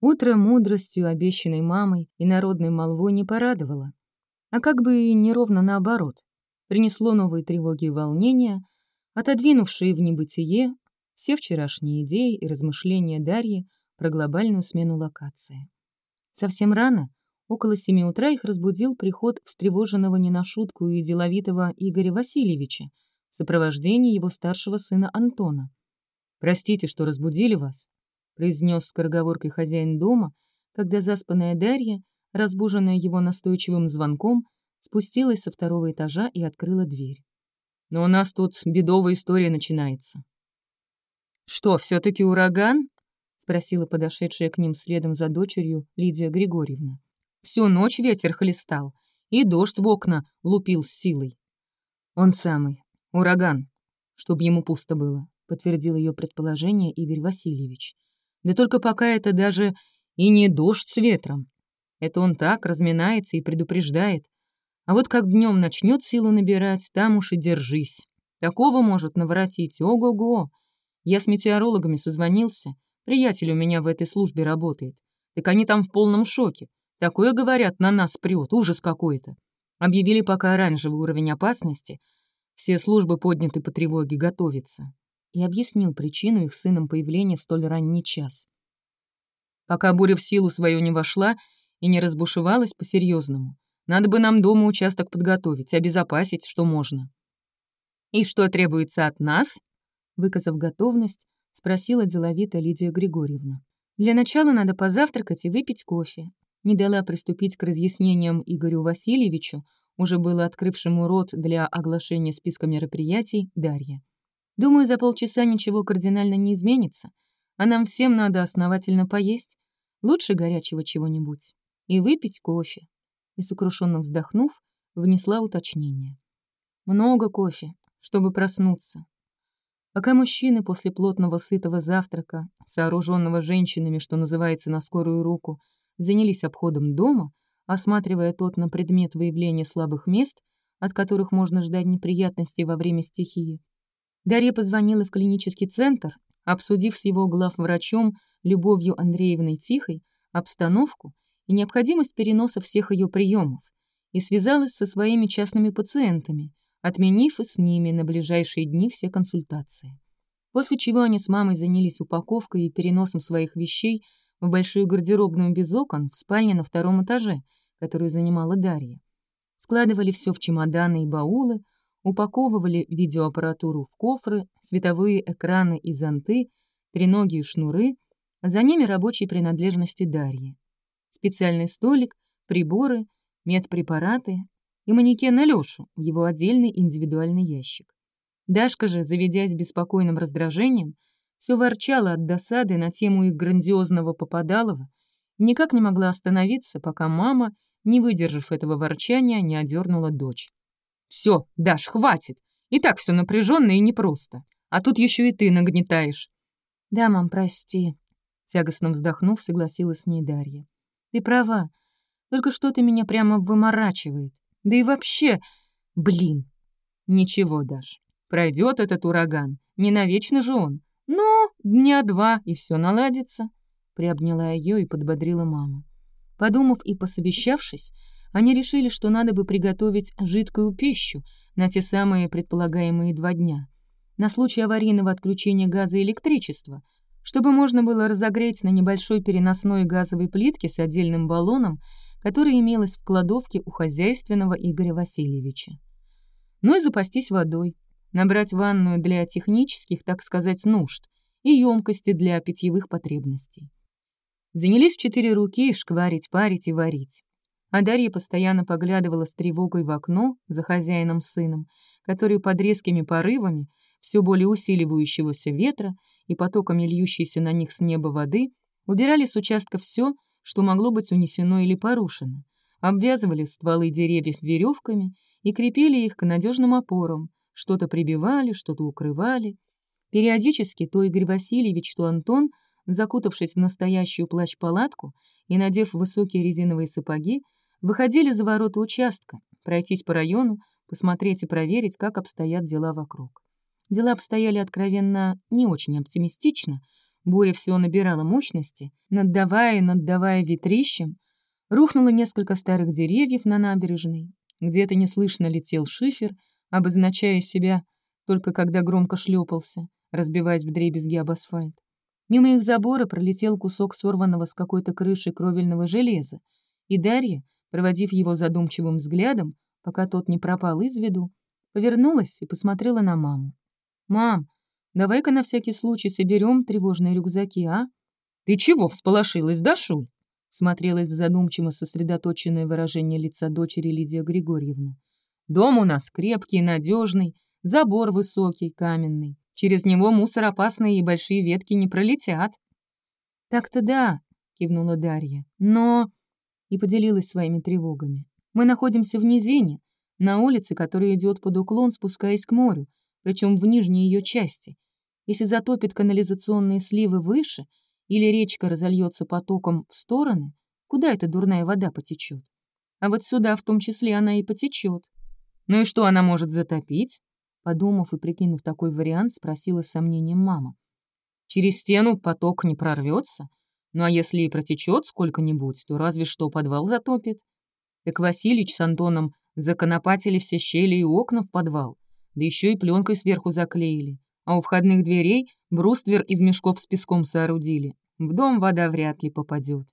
Утро мудростью, обещанной мамой и народной молвой не порадовало. А как бы и неровно наоборот. Принесло новые тревоги и волнения, отодвинувшие в небытие все вчерашние идеи и размышления Дарьи про глобальную смену локации. Совсем рано, около семи утра, их разбудил приход встревоженного не на шутку и деловитого Игоря Васильевича в сопровождении его старшего сына Антона. «Простите, что разбудили вас», — произнес скороговоркой хозяин дома, когда заспанная Дарья, разбуженная его настойчивым звонком, спустилась со второго этажа и открыла дверь. «Но у нас тут бедовая история начинается». «Что, все таки ураган?» — спросила подошедшая к ним следом за дочерью Лидия Григорьевна. «Всю ночь ветер хлестал, и дождь в окна лупил с силой». «Он самый. Ураган. Чтоб ему пусто было подтвердил ее предположение Игорь Васильевич. Да только пока это даже и не дождь с ветром. Это он так разминается и предупреждает. А вот как днем начнет силу набирать, там уж и держись. Такого может наворотить, ого-го. Я с метеорологами созвонился. Приятель у меня в этой службе работает. Так они там в полном шоке. Такое, говорят, на нас прет, ужас какой-то. Объявили пока оранжевый уровень опасности. Все службы подняты по тревоге, готовятся и объяснил причину их сыном появления в столь ранний час. Пока буря в силу свою не вошла и не разбушевалась по-серьезному, надо бы нам дома участок подготовить, обезопасить, что можно. «И что требуется от нас?» Выказав готовность, спросила деловито Лидия Григорьевна. «Для начала надо позавтракать и выпить кофе». Не дала приступить к разъяснениям Игорю Васильевичу, уже было открывшему рот для оглашения списка мероприятий, Дарья. Думаю, за полчаса ничего кардинально не изменится, а нам всем надо основательно поесть, лучше горячего чего-нибудь, и выпить кофе. И, сокрушенно вздохнув, внесла уточнение. Много кофе, чтобы проснуться. Пока мужчины после плотного сытого завтрака, сооруженного женщинами, что называется, на скорую руку, занялись обходом дома, осматривая тот на предмет выявления слабых мест, от которых можно ждать неприятностей во время стихии, Дарья позвонила в клинический центр, обсудив с его главврачом Любовью Андреевной Тихой обстановку и необходимость переноса всех ее приемов, и связалась со своими частными пациентами, отменив с ними на ближайшие дни все консультации. После чего они с мамой занялись упаковкой и переносом своих вещей в большую гардеробную без окон в спальне на втором этаже, которую занимала Дарья. Складывали все в чемоданы и баулы, упаковывали видеоаппаратуру в кофры, световые экраны и зонты, треногие шнуры, а за ними рабочие принадлежности Дарьи. Специальный столик, приборы, медпрепараты и манекен Алёшу в его отдельный индивидуальный ящик. Дашка же, заведясь беспокойным раздражением, все ворчала от досады на тему их грандиозного Попадалова, никак не могла остановиться, пока мама, не выдержав этого ворчания, не одернула дочь. Все, Даш, хватит. И так все напряженно и непросто. А тут еще и ты нагнетаешь. Да, мам, прости. Тягостно вздохнув, согласилась с ней Дарья. Ты права. Только что-то меня прямо выморачивает. Да и вообще... Блин. Ничего, Даш. Пройдет этот ураган. Не навечно же он. Ну, дня два, и все наладится. Приобняла ее и подбодрила маму. Подумав и посовещавшись, они решили, что надо бы приготовить жидкую пищу на те самые предполагаемые два дня, на случай аварийного отключения газа и электричества, чтобы можно было разогреть на небольшой переносной газовой плитке с отдельным баллоном, которая имелась в кладовке у хозяйственного Игоря Васильевича. Ну и запастись водой, набрать ванную для технических, так сказать, нужд и емкости для питьевых потребностей. Занялись в четыре руки шкварить, парить и варить а Дарья постоянно поглядывала с тревогой в окно за хозяином сыном, который под резкими порывами все более усиливающегося ветра и потоками льющейся на них с неба воды убирали с участка все, что могло быть унесено или порушено, обвязывали стволы деревьев веревками и крепили их к надежным опорам, что-то прибивали, что-то укрывали. Периодически то Игорь Васильевич, то Антон, закутавшись в настоящую плащ-палатку и надев высокие резиновые сапоги, Выходили за ворота участка, пройтись по району, посмотреть и проверить, как обстоят дела вокруг. Дела обстояли откровенно не очень оптимистично, буря все набирала мощности, наддавая и наддавая ветрищем, рухнуло несколько старых деревьев на набережной, где-то неслышно летел шифер, обозначая себя только когда громко шлепался, разбиваясь в дребезги об асфальт. Мимо их забора пролетел кусок сорванного с какой-то крыши кровельного железа, и Дарья, проводив его задумчивым взглядом, пока тот не пропал из виду, повернулась и посмотрела на маму. «Мам, давай-ка на всякий случай соберем тревожные рюкзаки, а?» «Ты чего всполошилась, да, Шуль?» Смотрелась в задумчиво сосредоточенное выражение лица дочери Лидия Григорьевна. «Дом у нас крепкий, надежный, забор высокий, каменный. Через него мусоропасные и большие ветки не пролетят». «Так-то да», — кивнула Дарья. «Но...» и поделилась своими тревогами. «Мы находимся в низине, на улице, которая идет под уклон, спускаясь к морю, причем в нижней ее части. Если затопит канализационные сливы выше или речка разольется потоком в стороны, куда эта дурная вода потечет? А вот сюда в том числе она и потечет. Ну и что она может затопить? Подумав и прикинув такой вариант, спросила с сомнением мама. «Через стену поток не прорвется? Ну а если и протечет сколько-нибудь, то разве что подвал затопит. Так Василич с Антоном законопатили все щели и окна в подвал, да еще и пленкой сверху заклеили. А у входных дверей бруствер из мешков с песком соорудили. В дом вода вряд ли попадет.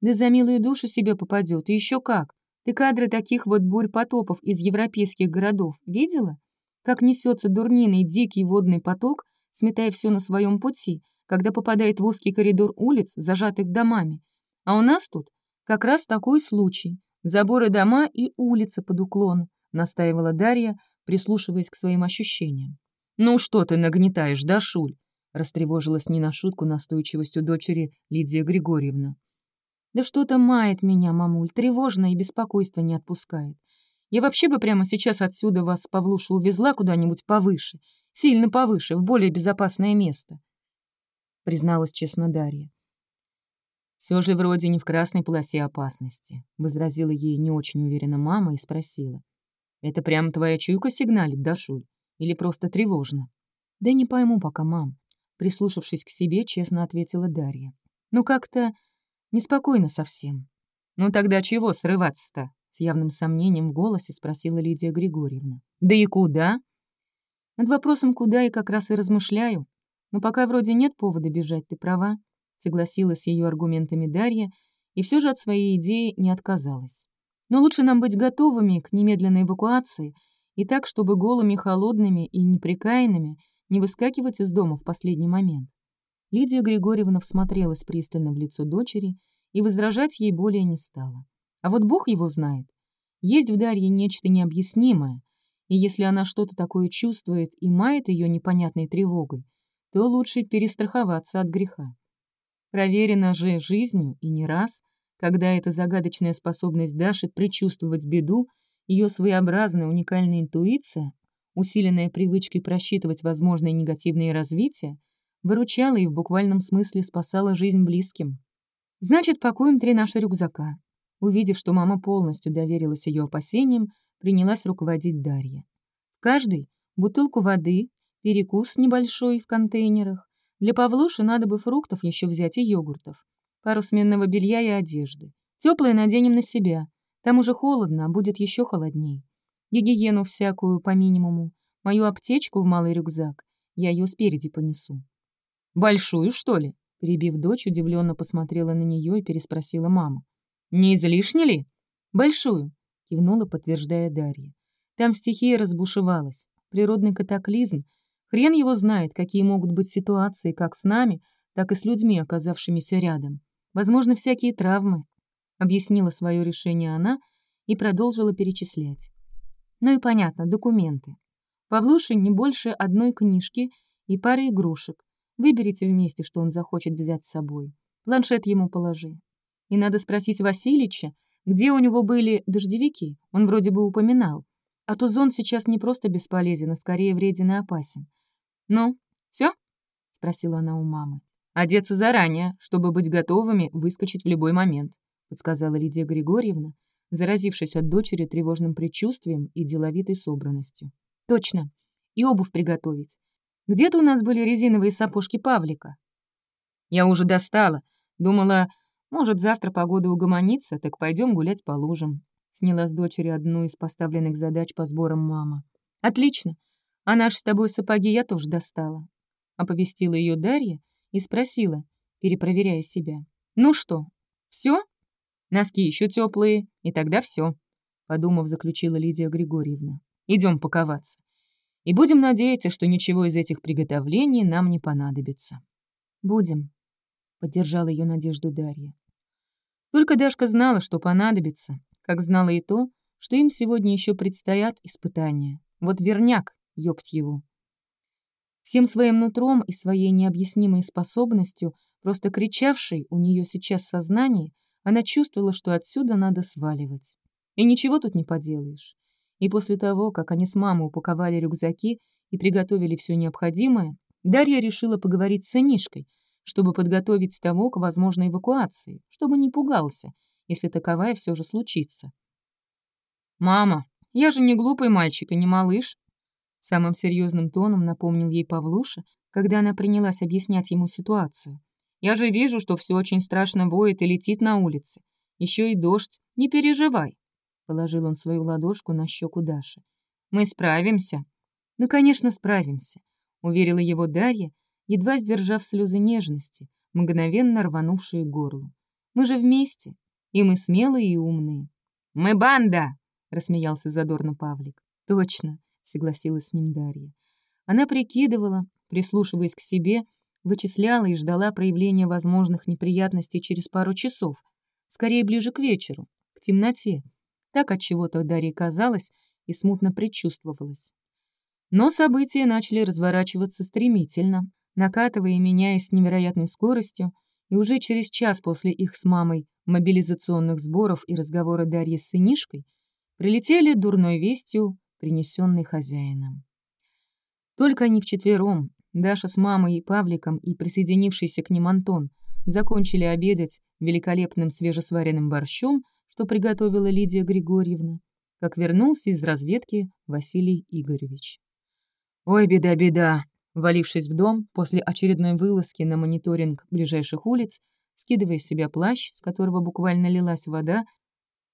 Да за милую душу себе попадет, и еще как. Ты кадры таких вот бурь потопов из европейских городов видела? как несется дурниный дикий водный поток, сметая все на своем пути, когда попадает в узкий коридор улиц, зажатых домами. А у нас тут как раз такой случай. Заборы дома и улица под уклон, настаивала Дарья, прислушиваясь к своим ощущениям. «Ну что ты нагнетаешь, да, Шуль?» растревожилась не на шутку настойчивостью дочери Лидия Григорьевна. «Да что-то мает меня, мамуль, тревожно и беспокойство не отпускает. Я вообще бы прямо сейчас отсюда вас, Павлуша, увезла куда-нибудь повыше, сильно повыше, в более безопасное место», — призналась честно Дарья. «Все же вроде не в красной полосе опасности», — возразила ей не очень уверенно мама и спросила. «Это прямо твоя чуйка сигналит, да, Шуль? Или просто тревожно?» «Да не пойму пока, мам», — прислушавшись к себе, честно ответила Дарья. «Ну как-то неспокойно совсем». «Ну тогда чего срываться-то?» С явным сомнением в голосе спросила Лидия Григорьевна. «Да и куда?» «Над вопросом «куда» я как раз и размышляю. Но пока вроде нет повода бежать, ты права», — согласилась с ее аргументами Дарья и все же от своей идеи не отказалась. «Но лучше нам быть готовыми к немедленной эвакуации и так, чтобы голыми, холодными и неприкаянными не выскакивать из дома в последний момент». Лидия Григорьевна всмотрелась пристально в лицо дочери и возражать ей более не стала. А вот Бог его знает. Есть в Дарье нечто необъяснимое, и если она что-то такое чувствует и мает ее непонятной тревогой, то лучше перестраховаться от греха. Проверено же жизнью и не раз, когда эта загадочная способность Даши предчувствовать беду, ее своеобразная уникальная интуиция, усиленная привычкой просчитывать возможные негативные развития, выручала и в буквальном смысле спасала жизнь близким. Значит, пакуем три наши рюкзака. Увидев, что мама полностью доверилась ее опасениям, принялась руководить Дарья. В каждой бутылку воды, перекус небольшой в контейнерах. Для Павлуши надо бы фруктов еще взять и йогуртов. Пару сменного белья и одежды. Теплое наденем на себя. Там уже холодно, а будет еще холодней. Гигиену всякую по минимуму. Мою аптечку в малый рюкзак. Я ее спереди понесу. «Большую, что ли?» Перебив дочь, удивленно посмотрела на нее и переспросила мама. «Не излишне ли?» «Большую», — кивнула, подтверждая Дарья. «Там стихия разбушевалась. Природный катаклизм. Хрен его знает, какие могут быть ситуации как с нами, так и с людьми, оказавшимися рядом. Возможно, всякие травмы», — объяснила свое решение она и продолжила перечислять. «Ну и понятно, документы. Павлуше не больше одной книжки и пары игрушек. Выберите вместе, что он захочет взять с собой. Планшет ему положи. И надо спросить Васильича, где у него были дождевики, он вроде бы упоминал. А то зон сейчас не просто бесполезен, а скорее вреден и опасен. «Ну, все? спросила она у мамы. «Одеться заранее, чтобы быть готовыми выскочить в любой момент», подсказала Лидия Григорьевна, заразившись от дочери тревожным предчувствием и деловитой собранностью. «Точно. И обувь приготовить. Где-то у нас были резиновые сапожки Павлика. Я уже достала. Думала, может, завтра погода угомонится, так пойдем гулять по лужам. Сняла с дочери одну из поставленных задач по сборам мама. Отлично. А наши с тобой сапоги я тоже достала. Оповестила ее Дарья и спросила, перепроверяя себя. Ну что, все? Носки еще теплые, и тогда все. Подумав, заключила Лидия Григорьевна. Идем паковаться. И будем надеяться, что ничего из этих приготовлений нам не понадобится. Будем, поддержала ее надежду Дарья. Только Дашка знала, что понадобится, как знала и то, что им сегодня еще предстоят испытания. Вот верняк, ёпть его. Всем своим нутром и своей необъяснимой способностью, просто кричавшей у нее сейчас в сознании, она чувствовала, что отсюда надо сваливать. И ничего тут не поделаешь. И после того, как они с мамой упаковали рюкзаки и приготовили все необходимое, Дарья решила поговорить с сынишкой, чтобы подготовить того к возможной эвакуации, чтобы не пугался, если таковая все же случится. «Мама, я же не глупый мальчик и не малыш», самым серьезным тоном напомнил ей Павлуша, когда она принялась объяснять ему ситуацию. «Я же вижу, что все очень страшно воет и летит на улице. Еще и дождь. Не переживай». Положил он свою ладошку на щеку Даши. «Мы справимся». «Ну, конечно, справимся», — уверила его Дарья, едва сдержав слезы нежности, мгновенно рванувшие горло. «Мы же вместе, и мы смелые и умные». «Мы банда!» — рассмеялся задорно Павлик. «Точно», — согласилась с ним Дарья. Она прикидывала, прислушиваясь к себе, вычисляла и ждала проявления возможных неприятностей через пару часов, скорее ближе к вечеру, к темноте. Так от чего-то Дарье казалось и смутно предчувствовалось. Но события начали разворачиваться стремительно, накатывая и меняясь с невероятной скоростью, и уже через час после их с мамой мобилизационных сборов и разговора Дарьи с сынишкой прилетели дурной вестью, принесенной хозяином. Только они вчетвером, Даша с мамой и Павликом и присоединившийся к ним Антон, закончили обедать великолепным свежесваренным борщом, что приготовила Лидия Григорьевна, как вернулся из разведки Василий Игоревич. «Ой, беда-беда!» Валившись в дом после очередной вылазки на мониторинг ближайших улиц, скидывая с себя плащ, с которого буквально лилась вода,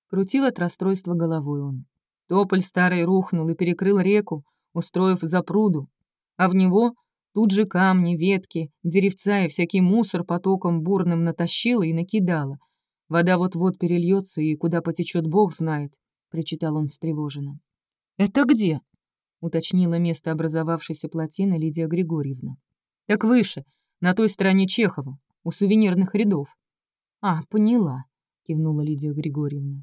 крутил от расстройства головой он. Тополь старый рухнул и перекрыл реку, устроив запруду, а в него тут же камни, ветки, деревца и всякий мусор потоком бурным натащило и накидало. Вода вот-вот перельется, и куда потечет Бог знает, — причитал он встревоженно. «Это где?» — уточнила место образовавшейся плотины Лидия Григорьевна. «Так выше, на той стороне Чехова, у сувенирных рядов». «А, поняла», — кивнула Лидия Григорьевна.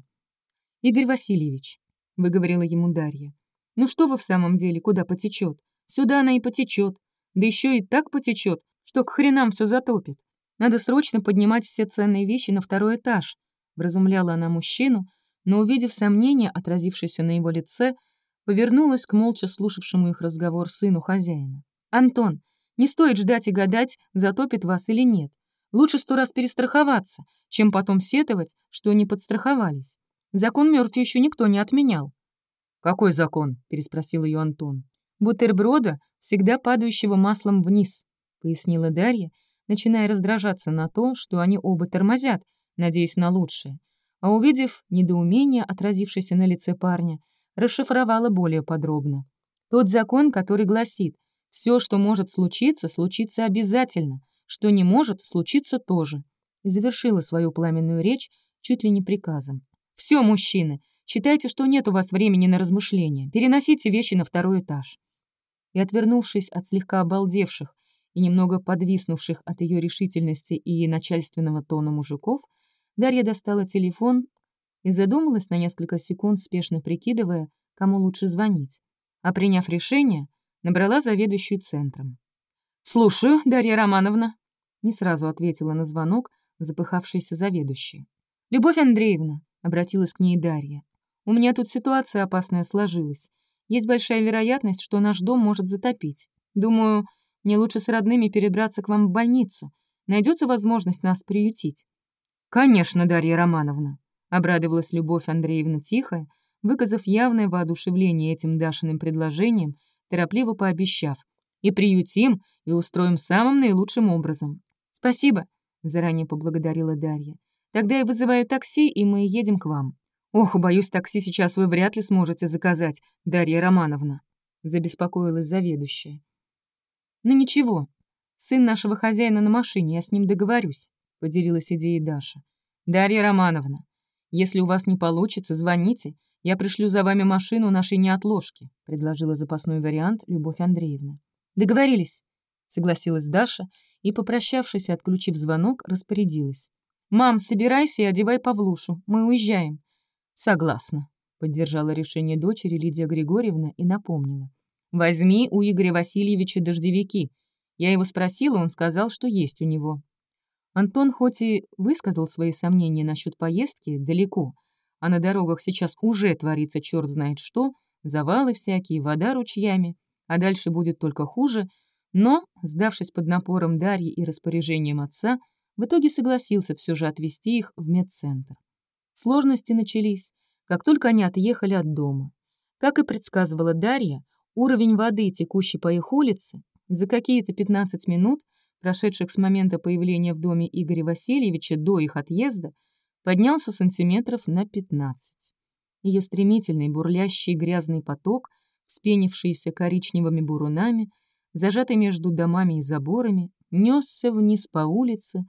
«Игорь Васильевич», — выговорила ему Дарья, «ну что вы в самом деле, куда потечет? Сюда она и потечет, да еще и так потечет, что к хренам все затопит. Надо срочно поднимать все ценные вещи на второй этаж», — вразумляла она мужчину, но, увидев сомнение, отразившееся на его лице, — повернулась к молча слушавшему их разговор сыну хозяина. «Антон, не стоит ждать и гадать, затопит вас или нет. Лучше сто раз перестраховаться, чем потом сетовать, что не подстраховались. Закон Мёрфи еще никто не отменял». «Какой закон?» — переспросил ее Антон. «Бутерброда, всегда падающего маслом вниз», — пояснила Дарья, начиная раздражаться на то, что они оба тормозят, надеясь на лучшее. А увидев недоумение, отразившееся на лице парня, расшифровала более подробно. Тот закон, который гласит, все, что может случиться, случится обязательно, что не может, случится тоже. И завершила свою пламенную речь чуть ли не приказом. «Все, мужчины, считайте, что нет у вас времени на размышления. Переносите вещи на второй этаж». И, отвернувшись от слегка обалдевших и немного подвиснувших от ее решительности и начальственного тона мужиков, Дарья достала телефон и задумалась на несколько секунд, спешно прикидывая, кому лучше звонить. А приняв решение, набрала заведующую центром. «Слушаю, Дарья Романовна», — не сразу ответила на звонок запыхавшаяся заведующая. «Любовь Андреевна», — обратилась к ней Дарья, — «у меня тут ситуация опасная сложилась. Есть большая вероятность, что наш дом может затопить. Думаю, мне лучше с родными перебраться к вам в больницу. Найдется возможность нас приютить». «Конечно, Дарья Романовна», — обрадовалась Любовь Андреевна тихо, выказав явное воодушевление этим Дашиным предложением, торопливо пообещав «И приютим, и устроим самым наилучшим образом. «Спасибо», — заранее поблагодарила Дарья. «Тогда я вызываю такси, и мы едем к вам». «Ох, боюсь, такси сейчас вы вряд ли сможете заказать, Дарья Романовна», — забеспокоилась заведующая. «Ну ничего, сын нашего хозяина на машине, я с ним договорюсь», — поделилась идеей Даша. «Дарья Романовна, если у вас не получится, звоните, я пришлю за вами машину нашей неотложки», — предложила запасной вариант Любовь Андреевна. «Договорились», — согласилась Даша и, попрощавшись отключив звонок, распорядилась. «Мам, собирайся и одевай Павлушу, мы уезжаем». «Согласна», — поддержала решение дочери Лидия Григорьевна и напомнила. «Возьми у Игоря Васильевича дождевики. Я его спросила, он сказал, что есть у него». Антон хоть и высказал свои сомнения насчет поездки далеко, а на дорогах сейчас уже творится черт знает что, завалы всякие, вода ручьями, а дальше будет только хуже, но, сдавшись под напором Дарьи и распоряжением отца, в итоге согласился все же отвезти их в медцентр. Сложности начались, как только они отъехали от дома. Как и предсказывала Дарья, уровень воды, текущей по их улице, за какие-то 15 минут, прошедших с момента появления в доме Игоря Васильевича до их отъезда, поднялся сантиметров на 15. Ее стремительный бурлящий грязный поток, вспенившийся коричневыми бурунами, зажатый между домами и заборами, несся вниз по улице,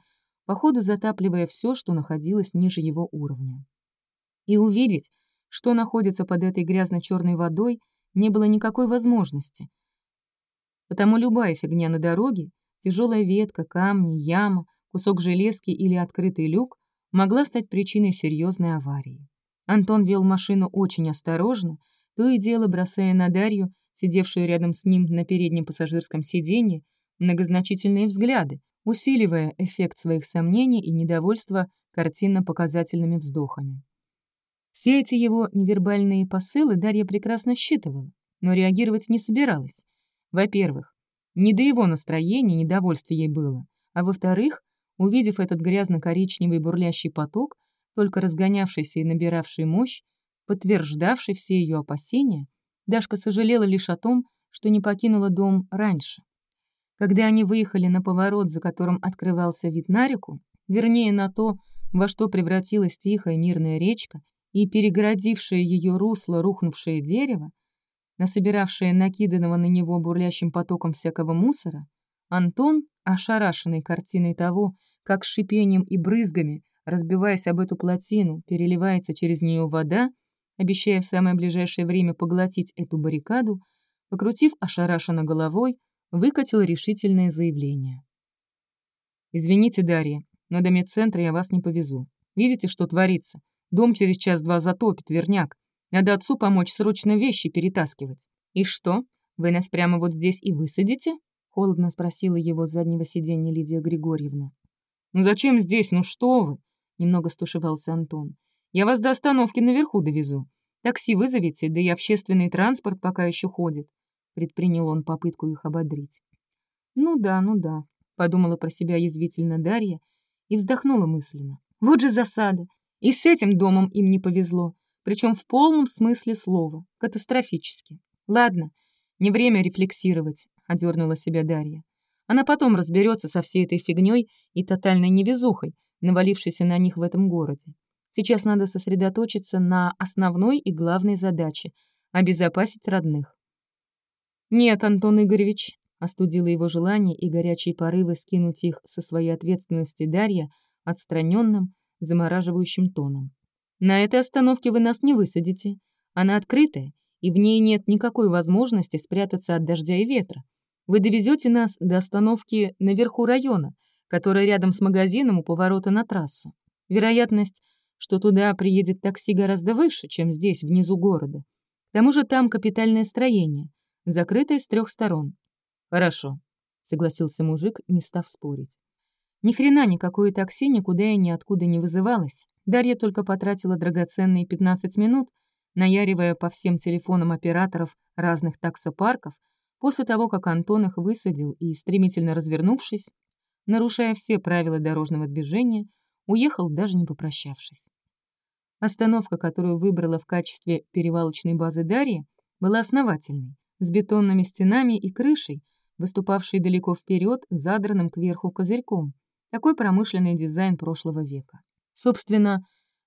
походу затапливая все, что находилось ниже его уровня. И увидеть, что находится под этой грязно-черной водой, не было никакой возможности. Потому любая фигня на дороге, тяжелая ветка, камни, яма, кусок железки или открытый люк могла стать причиной серьезной аварии. Антон вел машину очень осторожно, то и дело бросая на Дарью, сидевшую рядом с ним на переднем пассажирском сиденье, многозначительные взгляды, усиливая эффект своих сомнений и недовольства картинно-показательными вздохами. Все эти его невербальные посылы Дарья прекрасно считывала, но реагировать не собиралась. Во-первых, не до его настроения недовольства ей было, а во-вторых, Увидев этот грязно-коричневый бурлящий поток, только разгонявшийся и набиравший мощь, подтверждавший все ее опасения, Дашка сожалела лишь о том, что не покинула дом раньше. Когда они выехали на поворот, за которым открывался вид на реку, вернее на то, во что превратилась тихая мирная речка и перегородившее ее русло рухнувшее дерево, насобиравшее накиданного на него бурлящим потоком всякого мусора, Антон, ошарашенный картиной того, как шипением и брызгами, разбиваясь об эту плотину, переливается через нее вода, обещая в самое ближайшее время поглотить эту баррикаду, покрутив ошарашенно головой, выкатил решительное заявление. «Извините, Дарья, но до медцентра я вас не повезу. Видите, что творится? Дом через час-два затопит, верняк. Надо отцу помочь срочно вещи перетаскивать. И что, вы нас прямо вот здесь и высадите?» — холодно спросила его с заднего сиденья Лидия Григорьевна. «Ну зачем здесь? Ну что вы?» — немного стушевался Антон. «Я вас до остановки наверху довезу. Такси вызовите, да и общественный транспорт пока еще ходит», — предпринял он попытку их ободрить. «Ну да, ну да», — подумала про себя язвительно Дарья и вздохнула мысленно. «Вот же засада! И с этим домом им не повезло, причем в полном смысле слова, катастрофически. Ладно, не время рефлексировать», — одернула себя Дарья. Она потом разберется со всей этой фигней и тотальной невезухой, навалившейся на них в этом городе. Сейчас надо сосредоточиться на основной и главной задаче — обезопасить родных. «Нет, Антон Игоревич», — остудило его желание и горячие порывы скинуть их со своей ответственности Дарья отстраненным, замораживающим тоном. «На этой остановке вы нас не высадите. Она открытая, и в ней нет никакой возможности спрятаться от дождя и ветра. Вы довезете нас до остановки наверху района, которая рядом с магазином у поворота на трассу. Вероятность, что туда приедет такси гораздо выше, чем здесь, внизу города. К тому же там капитальное строение, закрытое с трех сторон. Хорошо, согласился мужик, не став спорить. Ни хрена никакое такси никуда и ниоткуда не вызывалось. Дарья только потратила драгоценные 15 минут, наяривая по всем телефонам операторов разных таксопарков, После того, как Антон их высадил и, стремительно развернувшись, нарушая все правила дорожного движения, уехал, даже не попрощавшись. Остановка, которую выбрала в качестве перевалочной базы Дарья, была основательной, с бетонными стенами и крышей, выступавшей далеко вперед, задранным кверху козырьком, Такой промышленный дизайн прошлого века. Собственно,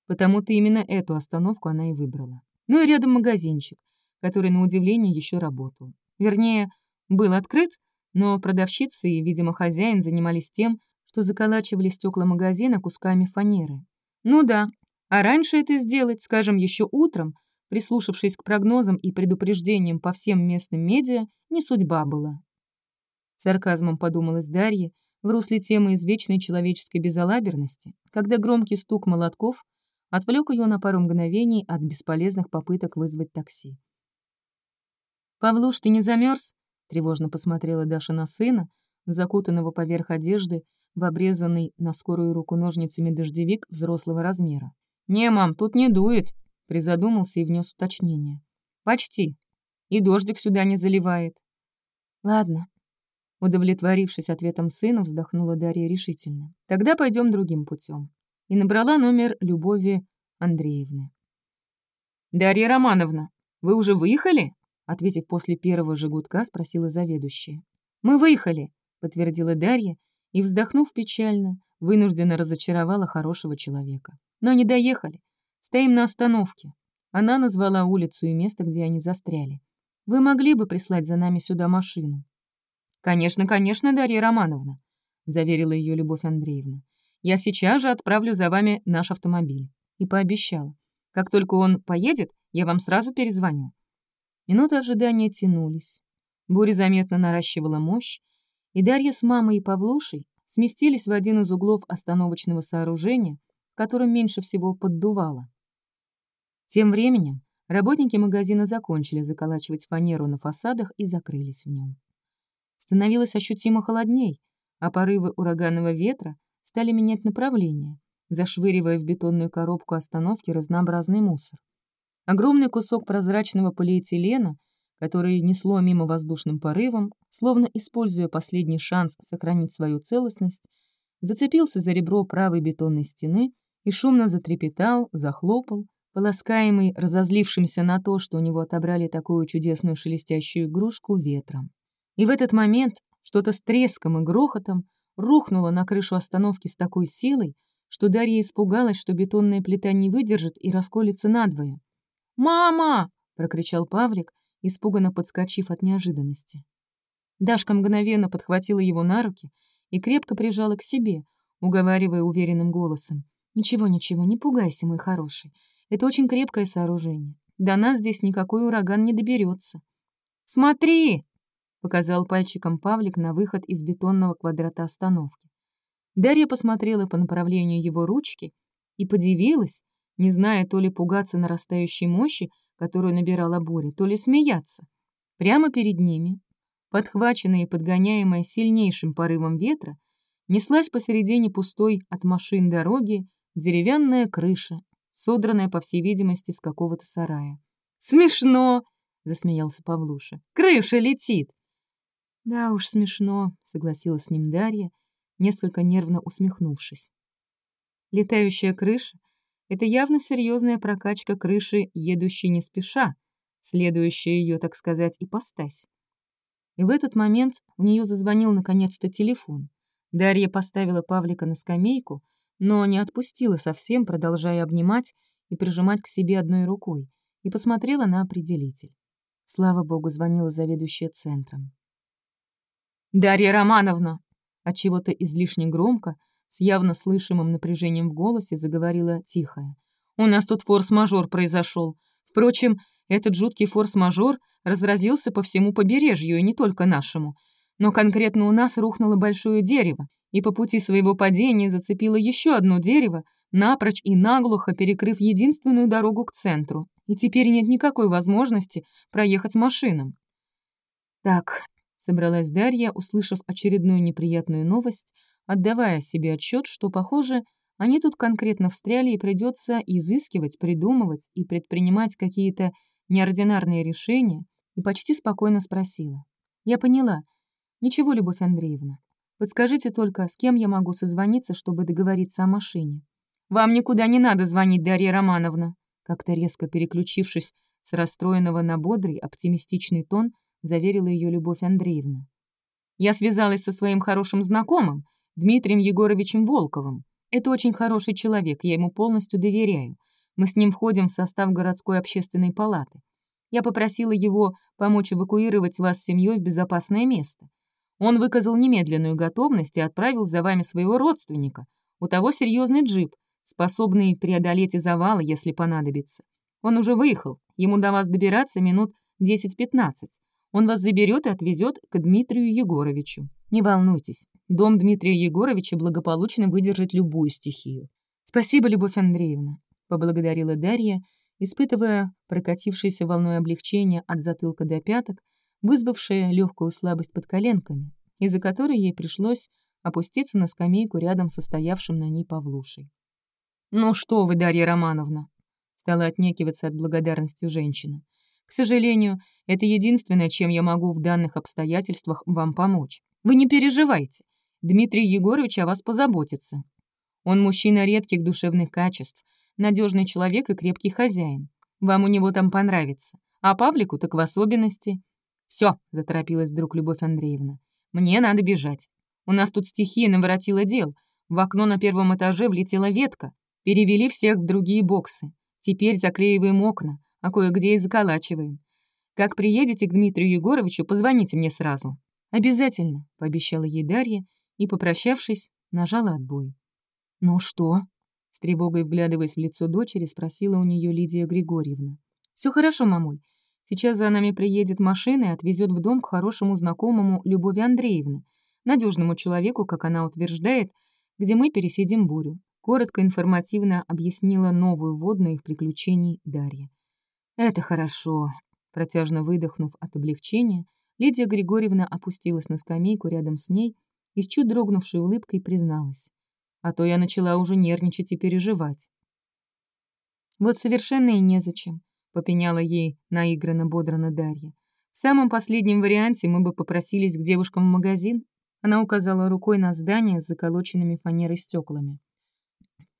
потому-то именно эту остановку она и выбрала. Ну и рядом магазинчик, который, на удивление, еще работал. Вернее, был открыт, но продавщицы и, видимо, хозяин занимались тем, что заколачивали стекла магазина кусками фанеры. Ну да, а раньше это сделать, скажем, еще утром, прислушавшись к прогнозам и предупреждениям по всем местным медиа, не судьба была. Сарказмом подумалась Дарья в русле темы извечной человеческой безалаберности, когда громкий стук молотков отвлек ее на пару мгновений от бесполезных попыток вызвать такси. «Павлуш, ты не замерз? тревожно посмотрела Даша на сына, закутанного поверх одежды в обрезанный на скорую руку ножницами дождевик взрослого размера. «Не, мам, тут не дует», — призадумался и внес уточнение. «Почти. И дождик сюда не заливает». «Ладно». Удовлетворившись ответом сына, вздохнула Дарья решительно. «Тогда пойдем другим путем. И набрала номер Любови Андреевны. «Дарья Романовна, вы уже выехали?» Ответив после первого же гудка, спросила заведующая. «Мы выехали», — подтвердила Дарья и, вздохнув печально, вынужденно разочаровала хорошего человека. «Но не доехали. Стоим на остановке». Она назвала улицу и место, где они застряли. «Вы могли бы прислать за нами сюда машину?» «Конечно, конечно, Дарья Романовна», — заверила ее Любовь Андреевна. «Я сейчас же отправлю за вами наш автомобиль». И пообещала. «Как только он поедет, я вам сразу перезвоню». Минуты ожидания тянулись. Буря заметно наращивала мощь, и Дарья с мамой и Павлушей сместились в один из углов остановочного сооружения, в котором меньше всего поддувало. Тем временем работники магазина закончили заколачивать фанеру на фасадах и закрылись в нем. Становилось ощутимо холодней, а порывы ураганного ветра стали менять направление, зашвыривая в бетонную коробку остановки разнообразный мусор. Огромный кусок прозрачного полиэтилена — который несло мимо воздушным порывом, словно используя последний шанс сохранить свою целостность, зацепился за ребро правой бетонной стены и шумно затрепетал, захлопал, полоскаемый, разозлившимся на то, что у него отобрали такую чудесную шелестящую игрушку ветром. И в этот момент что-то с треском и грохотом рухнуло на крышу остановки с такой силой, что Дарья испугалась, что бетонная плита не выдержит и расколется надвое. «Мама!» — прокричал Павлик, испуганно подскочив от неожиданности. Дашка мгновенно подхватила его на руки и крепко прижала к себе, уговаривая уверенным голосом. «Ничего, ничего, не пугайся, мой хороший. Это очень крепкое сооружение. До нас здесь никакой ураган не доберется. «Смотри!» — показал пальчиком Павлик на выход из бетонного квадрата остановки. Дарья посмотрела по направлению его ручки и подивилась, не зная то ли пугаться нарастающей мощи, которую набирала буря, то ли смеяться. Прямо перед ними, подхваченная и подгоняемая сильнейшим порывом ветра, неслась посередине пустой от машин дороги деревянная крыша, содранная, по всей видимости, с какого-то сарая. «Смешно!» — засмеялся Павлуша. «Крыша летит!» «Да уж, смешно», — согласилась с ним Дарья, несколько нервно усмехнувшись. Летающая крыша это явно серьезная прокачка крыши, едущей не спеша, следующая ее, так сказать, ипостась. И в этот момент у нее зазвонил наконец-то телефон. Дарья поставила Павлика на скамейку, но не отпустила совсем, продолжая обнимать и прижимать к себе одной рукой, и посмотрела на определитель. Слава богу, звонила заведующая центром. «Дарья Романовна!» Отчего-то излишне громко с явно слышимым напряжением в голосе заговорила тихая. «У нас тут форс-мажор произошел. Впрочем, этот жуткий форс-мажор разразился по всему побережью, и не только нашему. Но конкретно у нас рухнуло большое дерево, и по пути своего падения зацепило еще одно дерево, напрочь и наглухо перекрыв единственную дорогу к центру. И теперь нет никакой возможности проехать машинам. «Так», — собралась Дарья, услышав очередную неприятную новость, отдавая себе отчет, что, похоже, они тут конкретно встряли и придется изыскивать, придумывать и предпринимать какие-то неординарные решения, и почти спокойно спросила. «Я поняла. Ничего, Любовь Андреевна. Подскажите только, с кем я могу созвониться, чтобы договориться о машине?» «Вам никуда не надо звонить, Дарья Романовна!» Как-то резко переключившись с расстроенного на бодрый, оптимистичный тон, заверила ее Любовь Андреевна. «Я связалась со своим хорошим знакомым, Дмитрием Егоровичем Волковым. Это очень хороший человек, я ему полностью доверяю. Мы с ним входим в состав городской общественной палаты. Я попросила его помочь эвакуировать вас с семьей в безопасное место. Он выказал немедленную готовность и отправил за вами своего родственника. У того серьезный джип, способный преодолеть и завалы, если понадобится. Он уже выехал, ему до вас добираться минут 10-15. Он вас заберет и отвезет к Дмитрию Егоровичу. Не волнуйтесь, дом Дмитрия Егоровича благополучно выдержит любую стихию. Спасибо, Любовь Андреевна, поблагодарила Дарья, испытывая прокатившейся волной облегчения от затылка до пяток, вызвавшая легкую слабость под коленками, из-за которой ей пришлось опуститься на скамейку рядом со стоявшим на ней Павлушей. «Ну что вы, Дарья Романовна!» стала отнекиваться от благодарности женщина. «К сожалению, это единственное, чем я могу в данных обстоятельствах вам помочь. Вы не переживайте. Дмитрий Егорович о вас позаботится. Он мужчина редких душевных качеств, надежный человек и крепкий хозяин. Вам у него там понравится. А Павлику так в особенности. Все, заторопилась вдруг Любовь Андреевна. Мне надо бежать. У нас тут стихия наворотила дел. В окно на первом этаже влетела ветка. Перевели всех в другие боксы. Теперь заклеиваем окна, а кое-где и заколачиваем. Как приедете к Дмитрию Егоровичу, позвоните мне сразу». «Обязательно», — пообещала ей Дарья и, попрощавшись, нажала отбой. «Ну что?» — с тревогой вглядываясь в лицо дочери, спросила у нее Лидия Григорьевна. Все хорошо, мамуль. Сейчас за нами приедет машина и отвезет в дом к хорошему знакомому Любови Андреевны, надежному человеку, как она утверждает, где мы пересидим бурю. Коротко информативно объяснила новую водную их приключений Дарья. «Это хорошо», — протяжно выдохнув от облегчения, Лидия Григорьевна опустилась на скамейку рядом с ней и с чуть дрогнувшей улыбкой призналась. А то я начала уже нервничать и переживать. «Вот совершенно и незачем», — попеняла ей наигранно бодрано Дарья. «В самом последнем варианте мы бы попросились к девушкам в магазин». Она указала рукой на здание с заколоченными фанерой стеклами.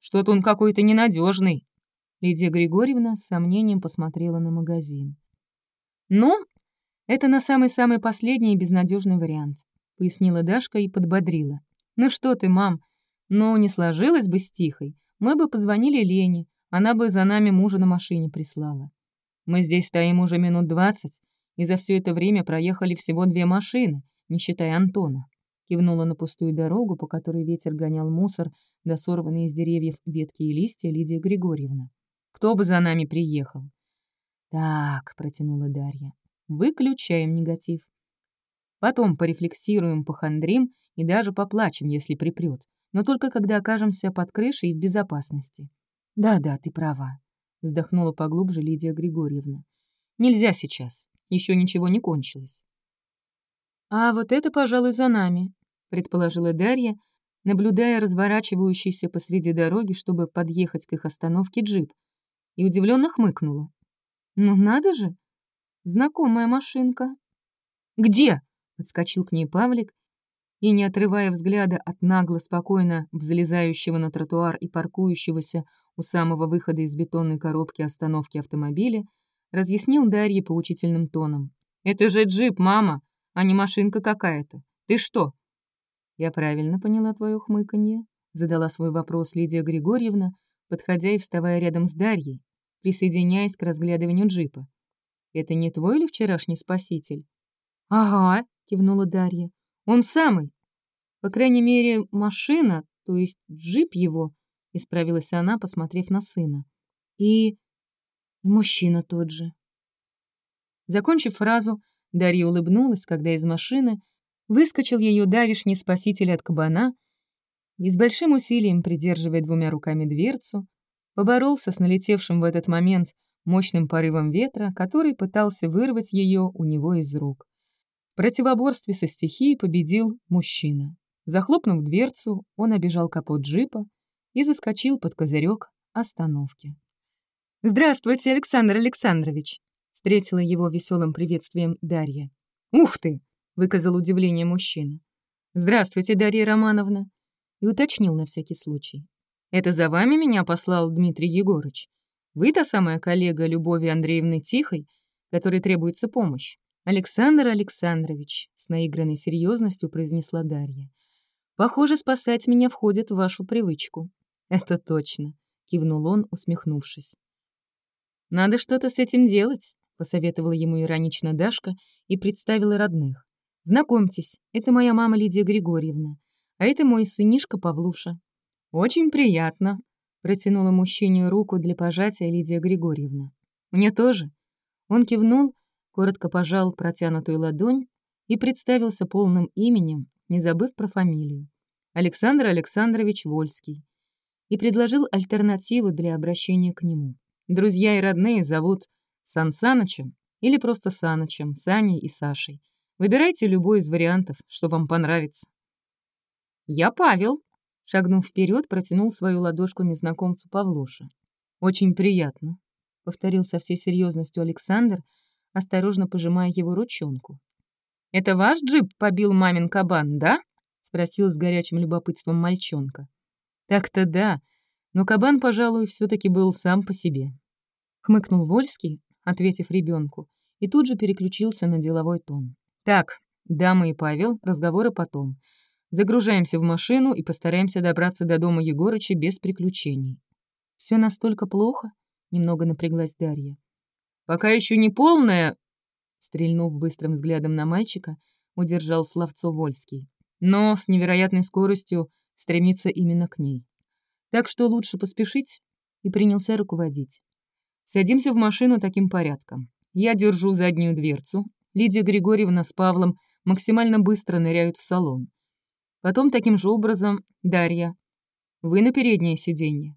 Что-то он какой-то ненадежный. Лидия Григорьевна с сомнением посмотрела на магазин. «Ну, это на самый-самый последний и безнадежный вариант», — пояснила Дашка и подбодрила. «Ну что ты, мам, ну не сложилось бы с Тихой. Мы бы позвонили Лене, она бы за нами мужа на машине прислала. Мы здесь стоим уже минут двадцать, и за все это время проехали всего две машины, не считая Антона кивнула на пустую дорогу, по которой ветер гонял мусор, да сорванные из деревьев ветки и листья Лидия Григорьевна. «Кто бы за нами приехал?» «Так», — протянула Дарья, — «выключаем негатив. Потом порефлексируем, похандрим и даже поплачем, если припрет, но только когда окажемся под крышей и в безопасности». «Да-да, ты права», — вздохнула поглубже Лидия Григорьевна. «Нельзя сейчас, еще ничего не кончилось». «А вот это, пожалуй, за нами», предположила Дарья, наблюдая разворачивающийся посреди дороги, чтобы подъехать к их остановке джип, и удивленно хмыкнула. «Ну надо же! Знакомая машинка!» «Где?» — подскочил к ней Павлик и, не отрывая взгляда от нагло спокойно взлезающего на тротуар и паркующегося у самого выхода из бетонной коробки остановки автомобиля, разъяснил Дарье поучительным тоном. «Это же джип, мама, а не машинка какая-то. Ты что, «Я правильно поняла твое хмыканье?» — задала свой вопрос Лидия Григорьевна, подходя и вставая рядом с Дарьей, присоединяясь к разглядыванию джипа. «Это не твой ли вчерашний спаситель?» «Ага», — кивнула Дарья. «Он самый. По крайней мере, машина, то есть джип его», — исправилась она, посмотрев на сына. «И... мужчина тот же». Закончив фразу, Дарья улыбнулась, когда из машины выскочил ее давишний спаситель от кабана и с большим усилием, придерживая двумя руками дверцу, поборолся с налетевшим в этот момент мощным порывом ветра, который пытался вырвать ее у него из рук. В противоборстве со стихией победил мужчина. Захлопнув дверцу, он обежал капот джипа и заскочил под козырек остановки. «Здравствуйте, Александр Александрович!» — встретила его веселым приветствием Дарья. «Ух ты! — выказал удивление мужчина. «Здравствуйте, Дарья Романовна!» И уточнил на всякий случай. «Это за вами меня послал Дмитрий Егорыч? Вы та самая коллега Любови Андреевны Тихой, которой требуется помощь?» «Александр Александрович», — с наигранной серьезностью произнесла Дарья. Похоже, спасать меня входит в вашу привычку. Это точно, кивнул он, усмехнувшись. Надо что-то с этим делать, посоветовала ему иронично Дашка и представила родных. Знакомьтесь, это моя мама Лидия Григорьевна, а это мой сынишка Павлуша. Очень приятно, протянула мужчине руку для пожатия Лидия Григорьевна. Мне тоже. Он кивнул, коротко пожал протянутую ладонь и представился полным именем, не забыв про фамилию. Александр Александрович Вольский. И предложил альтернативу для обращения к нему. Друзья и родные зовут Сан Санычем или просто Санычем, Саней и Сашей. Выбирайте любой из вариантов, что вам понравится. «Я Павел», — шагнув вперед, протянул свою ладошку незнакомцу Павлуша. «Очень приятно», — повторил со всей серьезностью Александр, осторожно пожимая его ручонку. «Это ваш джип побил мамин кабан, да?» — спросил с горячим любопытством мальчонка. «Так-то да, но кабан, пожалуй, все таки был сам по себе». Хмыкнул Вольский, ответив ребенку, и тут же переключился на деловой тон. «Так, дамы и Павел, разговоры потом. Загружаемся в машину и постараемся добраться до дома Егорыча без приключений». Все настолько плохо?» — немного напряглась Дарья. «Пока еще не полная...» Стрельнув быстрым взглядом на мальчика, удержал Славцо Вольский. Но с невероятной скоростью стремится именно к ней. Так что лучше поспешить и принялся руководить. Садимся в машину таким порядком. Я держу заднюю дверцу. Лидия Григорьевна с Павлом максимально быстро ныряют в салон. Потом таким же образом Дарья. Вы на переднее сиденье.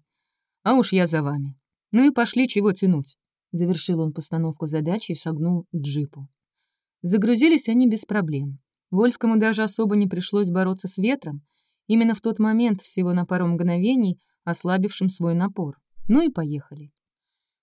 А уж я за вами. Ну и пошли, чего тянуть. Завершил он постановку задачи и шагнул к джипу. Загрузились они без проблем. Вольскому даже особо не пришлось бороться с ветром, именно в тот момент, всего на пару мгновений, ослабившим свой напор. Ну и поехали.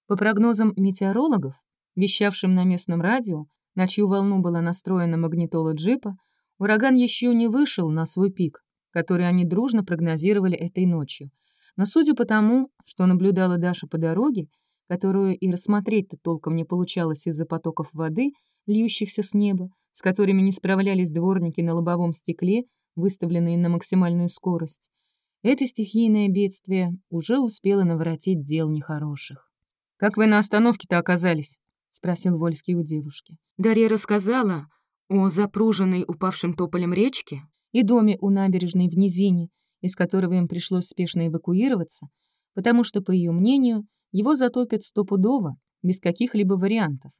По прогнозам метеорологов, вещавшим на местном радио, на чью волну была настроена магнитола джипа, ураган еще не вышел на свой пик, который они дружно прогнозировали этой ночью. Но судя по тому, что наблюдала Даша по дороге, которую и рассмотреть-то толком не получалось из-за потоков воды, льющихся с неба, с которыми не справлялись дворники на лобовом стекле, выставленные на максимальную скорость, это стихийное бедствие уже успело наворотить дел нехороших. «Как вы на остановке-то оказались?» — спросил Вольский у девушки. Дарья рассказала о запруженной упавшим тополем речке и доме у набережной в низине, из которого им пришлось спешно эвакуироваться, потому что, по ее мнению, его затопят стопудово, без каких-либо вариантов,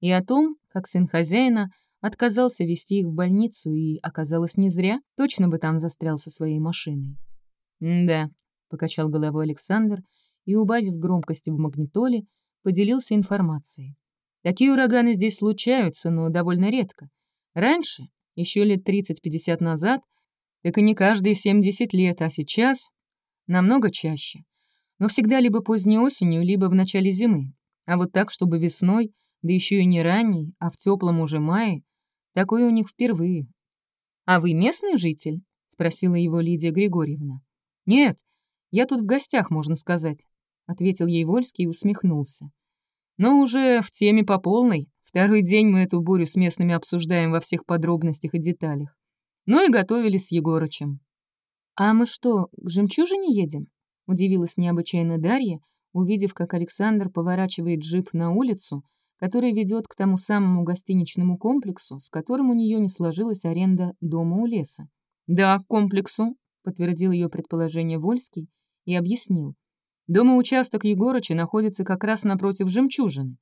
и о том, как сын хозяина отказался везти их в больницу и, оказалось, не зря, точно бы там застрял со своей машиной. «Да», — покачал головой Александр и, убавив громкости в магнитоле, поделился информацией. Такие ураганы здесь случаются, но довольно редко. Раньше, еще лет 30-50 назад, так и не каждые 70 лет, а сейчас намного чаще. Но всегда либо поздней осенью, либо в начале зимы. А вот так, чтобы весной, да еще и не ранней, а в теплом уже мае, такое у них впервые. «А вы местный житель?» — спросила его Лидия Григорьевна. «Нет, я тут в гостях, можно сказать», — ответил ей Вольский и усмехнулся. «Но уже в теме по полной. Второй день мы эту бурю с местными обсуждаем во всех подробностях и деталях. Ну и готовились с Егорычем». «А мы что, к жемчужине едем?» — удивилась необычайно Дарья, увидев, как Александр поворачивает джип на улицу, который ведет к тому самому гостиничному комплексу, с которым у нее не сложилась аренда дома у леса. «Да, к комплексу», — подтвердил ее предположение Вольский и объяснил. Дома-участок Егорыча находится как раз напротив жемчужины,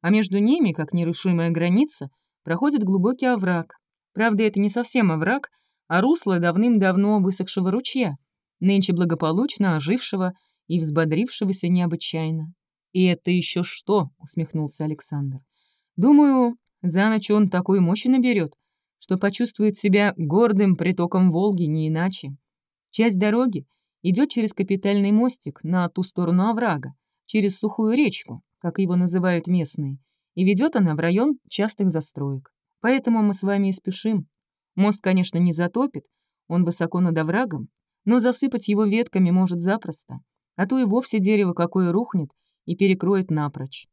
а между ними, как нерушимая граница, проходит глубокий овраг. Правда, это не совсем овраг, а русло давным-давно высохшего ручья, нынче благополучно ожившего и взбодрившегося необычайно. «И это еще что?» — усмехнулся Александр. «Думаю, за ночь он такой мощи наберет, что почувствует себя гордым притоком Волги не иначе. Часть дороги идет через капитальный мостик на ту сторону оврага, через сухую речку, как его называют местные, и ведет она в район частых застроек. Поэтому мы с вами и спешим. Мост, конечно, не затопит, он высоко над оврагом, но засыпать его ветками может запросто, а то и вовсе дерево какое рухнет и перекроет напрочь.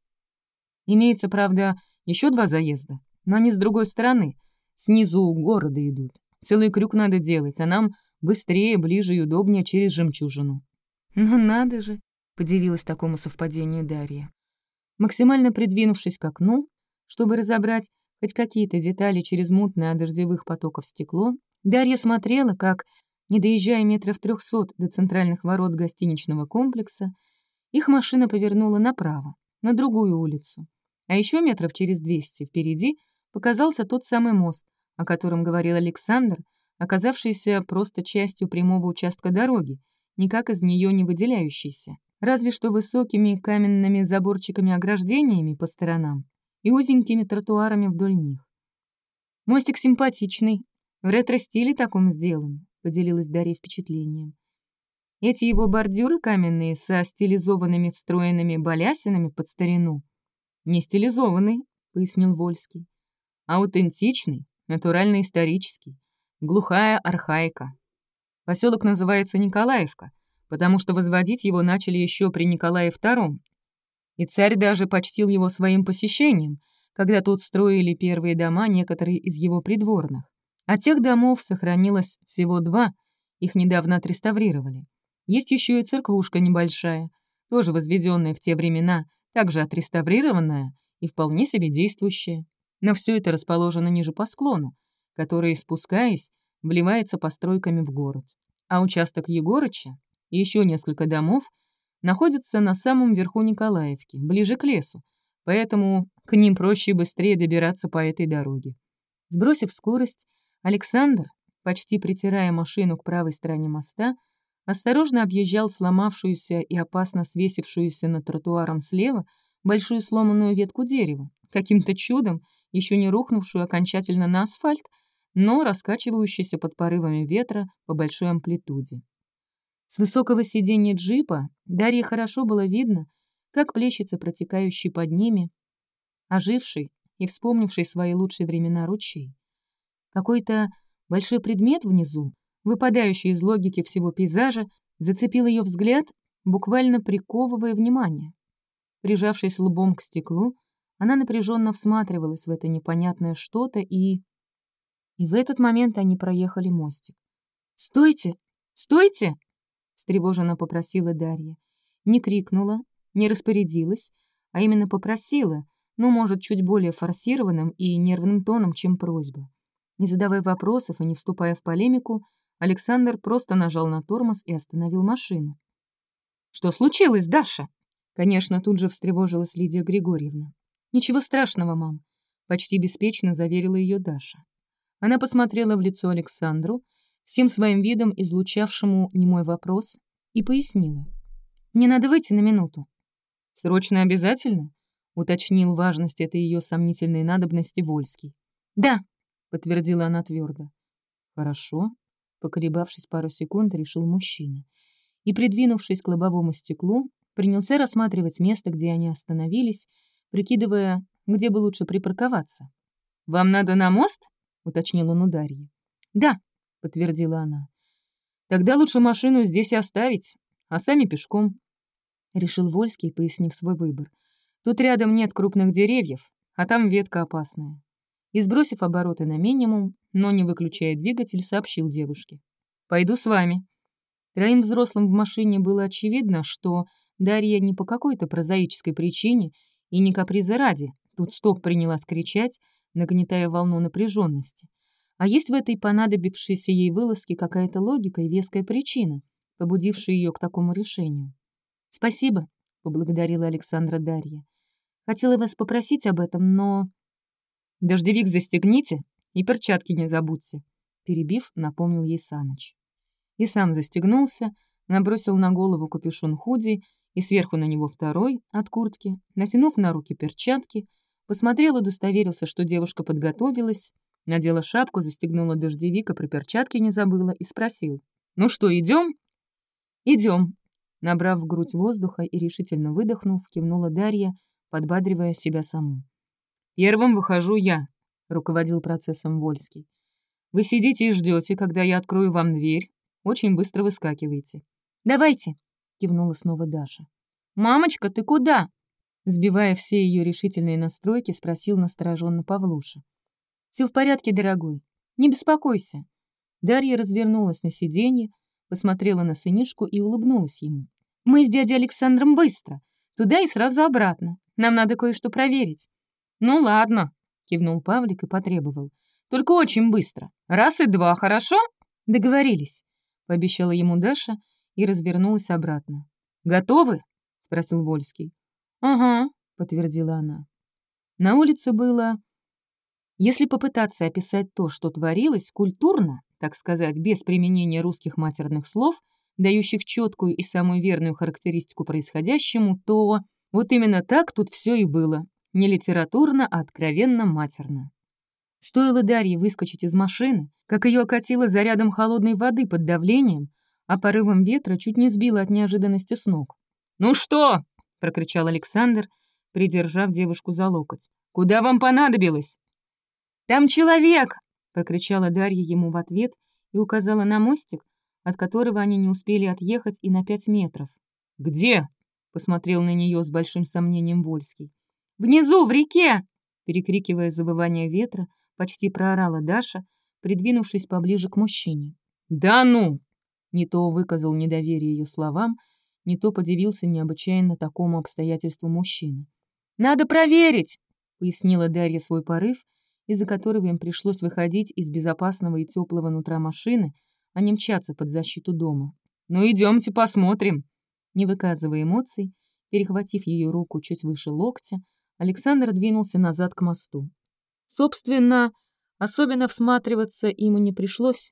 Имеется, правда, еще два заезда, но они с другой стороны, снизу у города идут. Целый крюк надо делать, а нам Быстрее, ближе и удобнее через жемчужину. «Ну надо же!» — подивилась такому совпадению Дарья. Максимально придвинувшись к окну, чтобы разобрать хоть какие-то детали через мутное от дождевых потоков стекло, Дарья смотрела, как, не доезжая метров трехсот до центральных ворот гостиничного комплекса, их машина повернула направо, на другую улицу. А еще метров через двести впереди показался тот самый мост, о котором говорил Александр, оказавшийся просто частью прямого участка дороги, никак из нее не выделяющийся, разве что высокими каменными заборчиками-ограждениями по сторонам и узенькими тротуарами вдоль них. «Мостик симпатичный, в ретро-стиле таком сделан», — поделилась Дарья впечатлением. Эти его бордюры каменные со стилизованными встроенными балясинами под старину. «Не стилизованный», — пояснил Вольский, — «аутентичный, натурально-исторический, глухая архаика. Поселок называется Николаевка, потому что возводить его начали еще при Николае II, и царь даже почтил его своим посещением, когда тут строили первые дома некоторые из его придворных. А тех домов сохранилось всего два, их недавно отреставрировали. Есть еще и церквушка небольшая, тоже возведенная в те времена, также отреставрированная и вполне себе действующая. Но все это расположено ниже по склону, который, спускаясь, вливается постройками в город. А участок Егорыча и еще несколько домов находятся на самом верху Николаевки, ближе к лесу, поэтому к ним проще и быстрее добираться по этой дороге. Сбросив скорость, Александр, почти притирая машину к правой стороне моста, осторожно объезжал сломавшуюся и опасно свесившуюся над тротуаром слева большую сломанную ветку дерева, каким-то чудом еще не рухнувшую окончательно на асфальт, но раскачивающуюся под порывами ветра по большой амплитуде. С высокого сиденья джипа Дарье хорошо было видно, как плещется протекающий под ними, оживший и вспомнивший свои лучшие времена ручей. Какой-то большой предмет внизу, выпадающий из логики всего пейзажа, зацепил ее взгляд, буквально приковывая внимание. Прижавшись лбом к стеклу, она напряженно всматривалась в это непонятное что-то и... И в этот момент они проехали мостик. «Стойте! Стойте!» — встревоженно попросила Дарья. Не крикнула, не распорядилась, а именно попросила, ну, может, чуть более форсированным и нервным тоном, чем просьба. Не задавая вопросов и не вступая в полемику, Александр просто нажал на тормоз и остановил машину. «Что случилось, Даша?» Конечно, тут же встревожилась Лидия Григорьевна. «Ничего страшного, мам», — почти беспечно заверила ее Даша. Она посмотрела в лицо Александру, всем своим видом излучавшему немой вопрос, и пояснила. «Мне надо выйти на минуту». «Срочно обязательно?» — уточнил важность этой ее сомнительной надобности Вольский. «Да», — подтвердила она твердо. «Хорошо», — поколебавшись пару секунд, решил мужчина. И, придвинувшись к лобовому стеклу, принялся рассматривать место, где они остановились, прикидывая, где бы лучше припарковаться. «Вам надо на мост?» — уточнил он у Дарьи. «Да», подтвердила она. «Тогда лучше машину здесь оставить, а сами пешком», — решил Вольский, пояснив свой выбор. «Тут рядом нет крупных деревьев, а там ветка опасная». И, сбросив обороты на минимум, но не выключая двигатель, сообщил девушке. «Пойду с вами». Троим взрослым в машине было очевидно, что Дарья не по какой-то прозаической причине и не каприза ради тут стоп принялась кричать, нагнетая волну напряженности, а есть в этой понадобившейся ей вылазке какая-то логика и веская причина, побудившая ее к такому решению? «Спасибо», — поблагодарила Александра Дарья. «Хотела вас попросить об этом, но...» «Дождевик застегните и перчатки не забудьте», — перебив, напомнил ей Саныч. И сам застегнулся, набросил на голову капюшон худи и сверху на него второй, от куртки, натянув на руки перчатки, посмотрел и удостоверился, что девушка подготовилась, Надела шапку, застегнула дождевик, а про перчатки не забыла и спросил. «Ну что, идем? Идем. Набрав в грудь воздуха и решительно выдохнув, кивнула Дарья, подбадривая себя саму. «Первым выхожу я», — руководил процессом Вольский. «Вы сидите и ждете, когда я открою вам дверь. Очень быстро выскакиваете». «Давайте», — кивнула снова Даша. «Мамочка, ты куда?» Сбивая все ее решительные настройки, спросил настороженно Павлуша. Все в порядке, дорогой. Не беспокойся. Дарья развернулась на сиденье, посмотрела на сынишку и улыбнулась ему. «Мы с дядей Александром быстро. Туда и сразу обратно. Нам надо кое-что проверить». «Ну ладно», — кивнул Павлик и потребовал. «Только очень быстро. Раз и два, хорошо?» «Договорились», — пообещала ему Даша и развернулась обратно. «Готовы?» — спросил Вольский. «Ага», — подтвердила она. На улице было... Если попытаться описать то, что творилось, культурно, так сказать, без применения русских матерных слов, дающих четкую и самую верную характеристику происходящему, то вот именно так тут все и было. Не литературно, а откровенно матерно. Стоило Дарье выскочить из машины, как ее окатило зарядом холодной воды под давлением, а порывом ветра чуть не сбило от неожиданности с ног. «Ну что?» — прокричал Александр, придержав девушку за локоть. «Куда вам понадобилось?» «Там человек!» — прокричала Дарья ему в ответ и указала на мостик, от которого они не успели отъехать и на пять метров. «Где?» — посмотрел на нее с большим сомнением Вольский. «Внизу, в реке!» Перекрикивая завывание ветра, почти проорала Даша, придвинувшись поближе к мужчине. «Да ну!» Не то выказал недоверие ее словам, не то подивился необычайно такому обстоятельству мужчины. «Надо проверить!» — пояснила Дарья свой порыв, из-за которого им пришлось выходить из безопасного и теплого нутра машины, а не мчаться под защиту дома. «Ну идемте посмотрим!» Не выказывая эмоций, перехватив ее руку чуть выше локтя, Александр двинулся назад к мосту. Собственно, особенно всматриваться ему не пришлось.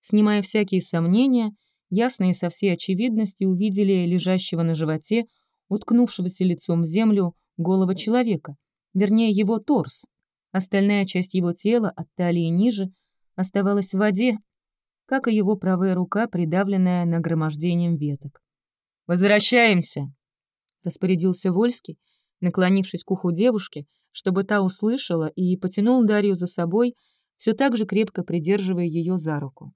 Снимая всякие сомнения, ясно и со всей очевидностью увидели лежащего на животе, уткнувшегося лицом в землю, голого человека, вернее, его торс. Остальная часть его тела, от талии ниже, оставалась в воде, как и его правая рука, придавленная нагромождением веток. «Возвращаемся!» — распорядился Вольский, наклонившись к уху девушки, чтобы та услышала, и потянул Дарью за собой, все так же крепко придерживая ее за руку.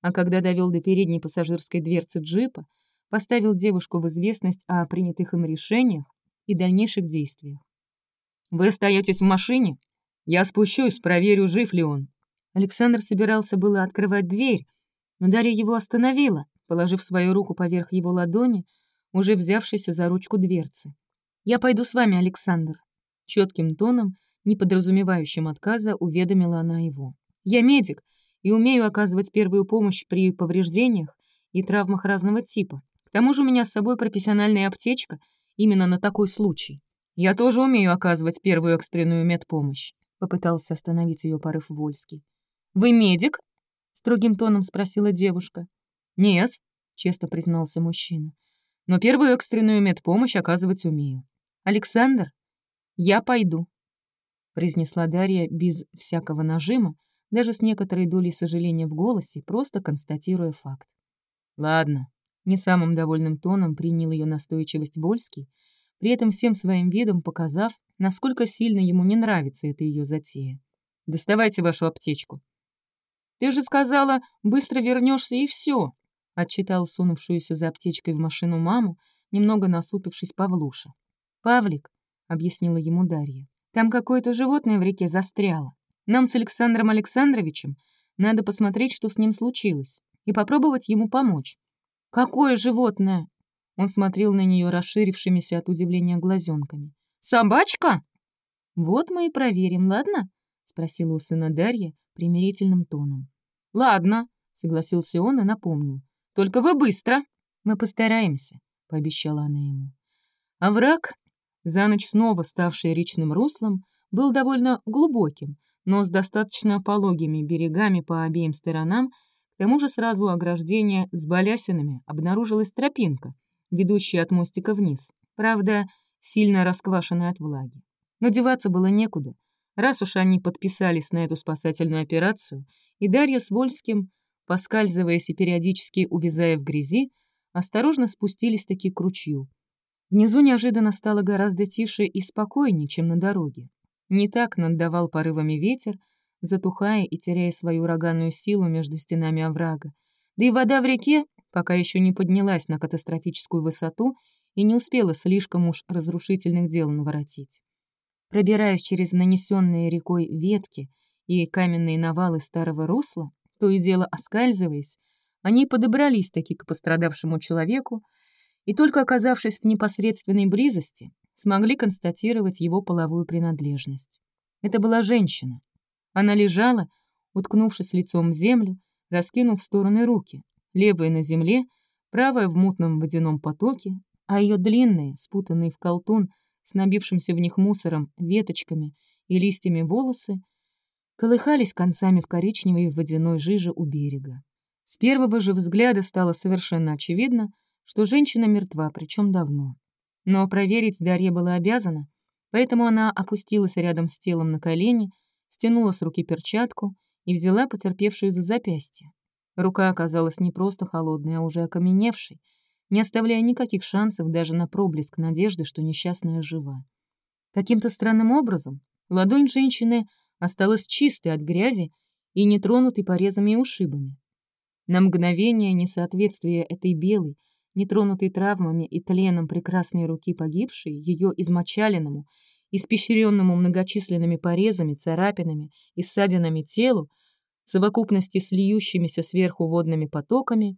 А когда довел до передней пассажирской дверцы джипа, поставил девушку в известность о принятых им решениях и дальнейших действиях. «Вы остаетесь в машине? Я спущусь, проверю, жив ли он». Александр собирался было открывать дверь, но Дарья его остановила, положив свою руку поверх его ладони, уже взявшейся за ручку дверцы. «Я пойду с вами, Александр», — четким тоном, не подразумевающим отказа, уведомила она его. «Я медик и умею оказывать первую помощь при повреждениях и травмах разного типа. К тому же у меня с собой профессиональная аптечка именно на такой случай. Я тоже умею оказывать первую экстренную медпомощь», — попытался остановить ее порыв Вольский. «Вы медик?» — строгим тоном спросила девушка. «Нет», — честно признался мужчина. «Но первую экстренную медпомощь оказывать умею. «Александр, я пойду», — произнесла Дарья без всякого нажима, даже с некоторой долей сожаления в голосе, просто констатируя факт. «Ладно», — не самым довольным тоном принял ее настойчивость Вольский, при этом всем своим видом показав, насколько сильно ему не нравится эта ее затея. «Доставайте вашу аптечку». «Ты же сказала, быстро вернешься и все», — отчитал сунувшуюся за аптечкой в машину маму, немного насупившись Павлуша. «Павлик», — объяснила ему Дарья, — «там какое-то животное в реке застряло. Нам с Александром Александровичем надо посмотреть, что с ним случилось, и попробовать ему помочь». «Какое животное?» Он смотрел на нее расширившимися от удивления глазенками. «Собачка?» «Вот мы и проверим, ладно?» — спросила у сына Дарья примирительным тоном. «Ладно», — согласился он и напомнил. «Только вы быстро!» «Мы постараемся», — пообещала она ему. А враг за ночь снова ставший речным руслом, был довольно глубоким, но с достаточно пологими берегами по обеим сторонам, к тому же сразу у ограждения с балясинами обнаружилась тропинка, ведущая от мостика вниз, правда, сильно расквашенная от влаги. Но деваться было некуда, раз уж они подписались на эту спасательную операцию, и Дарья с Вольским, поскальзываясь и периодически увязая в грязи, осторожно спустились таки к ручью, Внизу неожиданно стало гораздо тише и спокойнее, чем на дороге. Не так наддавал порывами ветер, затухая и теряя свою ураганную силу между стенами оврага. Да и вода в реке пока еще не поднялась на катастрофическую высоту и не успела слишком уж разрушительных дел наворотить. Пробираясь через нанесенные рекой ветки и каменные навалы старого русла, То и дело оскальзываясь, они подобрались таки к пострадавшему человеку и только оказавшись в непосредственной близости, смогли констатировать его половую принадлежность. Это была женщина. Она лежала, уткнувшись лицом в землю, раскинув в стороны руки, левая на земле, правая в мутном водяном потоке, а ее длинные, спутанные в колтун, с набившимся в них мусором, веточками и листьями волосы, колыхались концами в коричневой водяной жиже у берега. С первого же взгляда стало совершенно очевидно, что женщина мертва, причем давно. Но проверить Дарья была обязана, поэтому она опустилась рядом с телом на колени, стянула с руки перчатку и взяла потерпевшую за запястье. Рука оказалась не просто холодной, а уже окаменевшей, не оставляя никаких шансов даже на проблеск надежды, что несчастная жива. Каким-то странным образом ладонь женщины осталась чистой от грязи и не тронутой порезами и ушибами. На мгновение несоответствие этой белой, нетронутой травмами и тленом прекрасной руки погибшей, ее измочаленному, испещренному многочисленными порезами, царапинами и ссадинами телу, в совокупности с льющимися сверху водными потоками,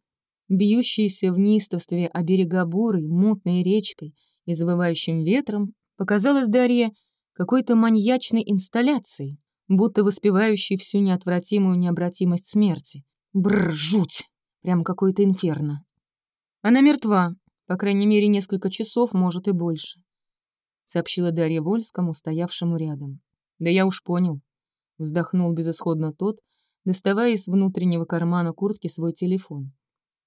бьющиеся в неистовстве о берега бурой, мутной речкой и завывающим ветром, показалось Дарье какой-то маньячной инсталляцией, будто воспевающей всю неотвратимую необратимость смерти. Бррр, жуть! Прям какой-то инферно. Она мертва, по крайней мере, несколько часов, может и больше, сообщила Дарья Вольскому, стоявшему рядом. Да я уж понял. Вздохнул безысходно тот, доставая из внутреннего кармана куртки свой телефон.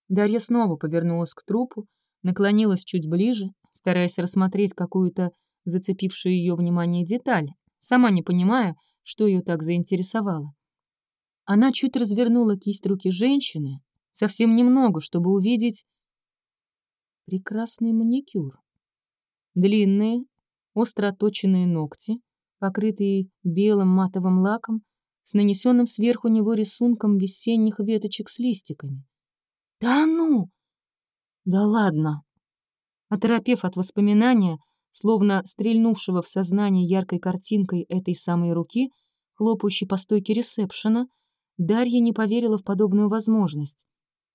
Дарья снова повернулась к трупу, наклонилась чуть ближе, стараясь рассмотреть какую-то зацепившую ее внимание деталь, сама не понимая, что ее так заинтересовало. Она чуть развернула кисть руки женщины, совсем немного, чтобы увидеть прекрасный маникюр. Длинные, остро оточенные ногти, покрытые белым матовым лаком, с нанесенным сверху него рисунком весенних веточек с листиками. «Да ну!» «Да ладно!» Оторопев от воспоминания, словно стрельнувшего в сознание яркой картинкой этой самой руки, хлопающей по стойке ресепшена, Дарья не поверила в подобную возможность.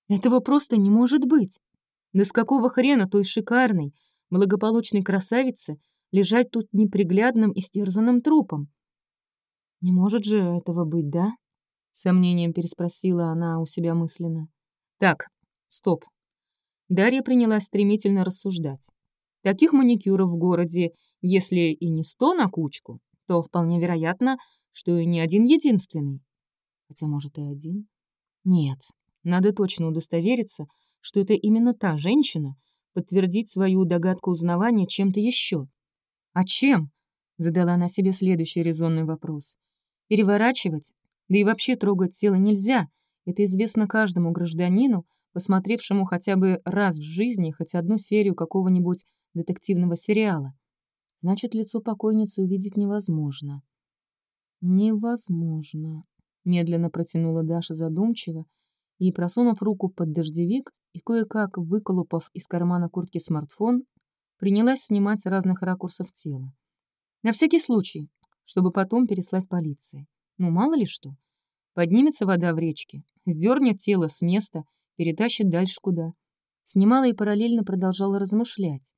Этого просто не может быть. Да с какого хрена той шикарной, благополучной красавицы лежать тут неприглядным и стерзанным трупом? «Не может же этого быть, да?» — сомнением переспросила она у себя мысленно. «Так, стоп». Дарья принялась стремительно рассуждать. Таких маникюров в городе, если и не сто на кучку, то вполне вероятно, что и не один единственный. Хотя, может, и один. Нет, надо точно удостовериться, что это именно та женщина, подтвердить свою догадку узнавания чем-то еще. «А чем?» — задала она себе следующий резонный вопрос. «Переворачивать? Да и вообще трогать тело нельзя. Это известно каждому гражданину, посмотревшему хотя бы раз в жизни хоть одну серию какого-нибудь детективного сериала. Значит, лицо покойницы увидеть невозможно. «Невозможно», — медленно протянула Даша задумчиво и, просунув руку под дождевик и кое-как выколупав из кармана куртки смартфон, принялась снимать с разных ракурсов тело. На всякий случай, чтобы потом переслать полиции. Ну, мало ли что. Поднимется вода в речке, сдернет тело с места, перетащит дальше куда. Снимала и параллельно продолжала размышлять.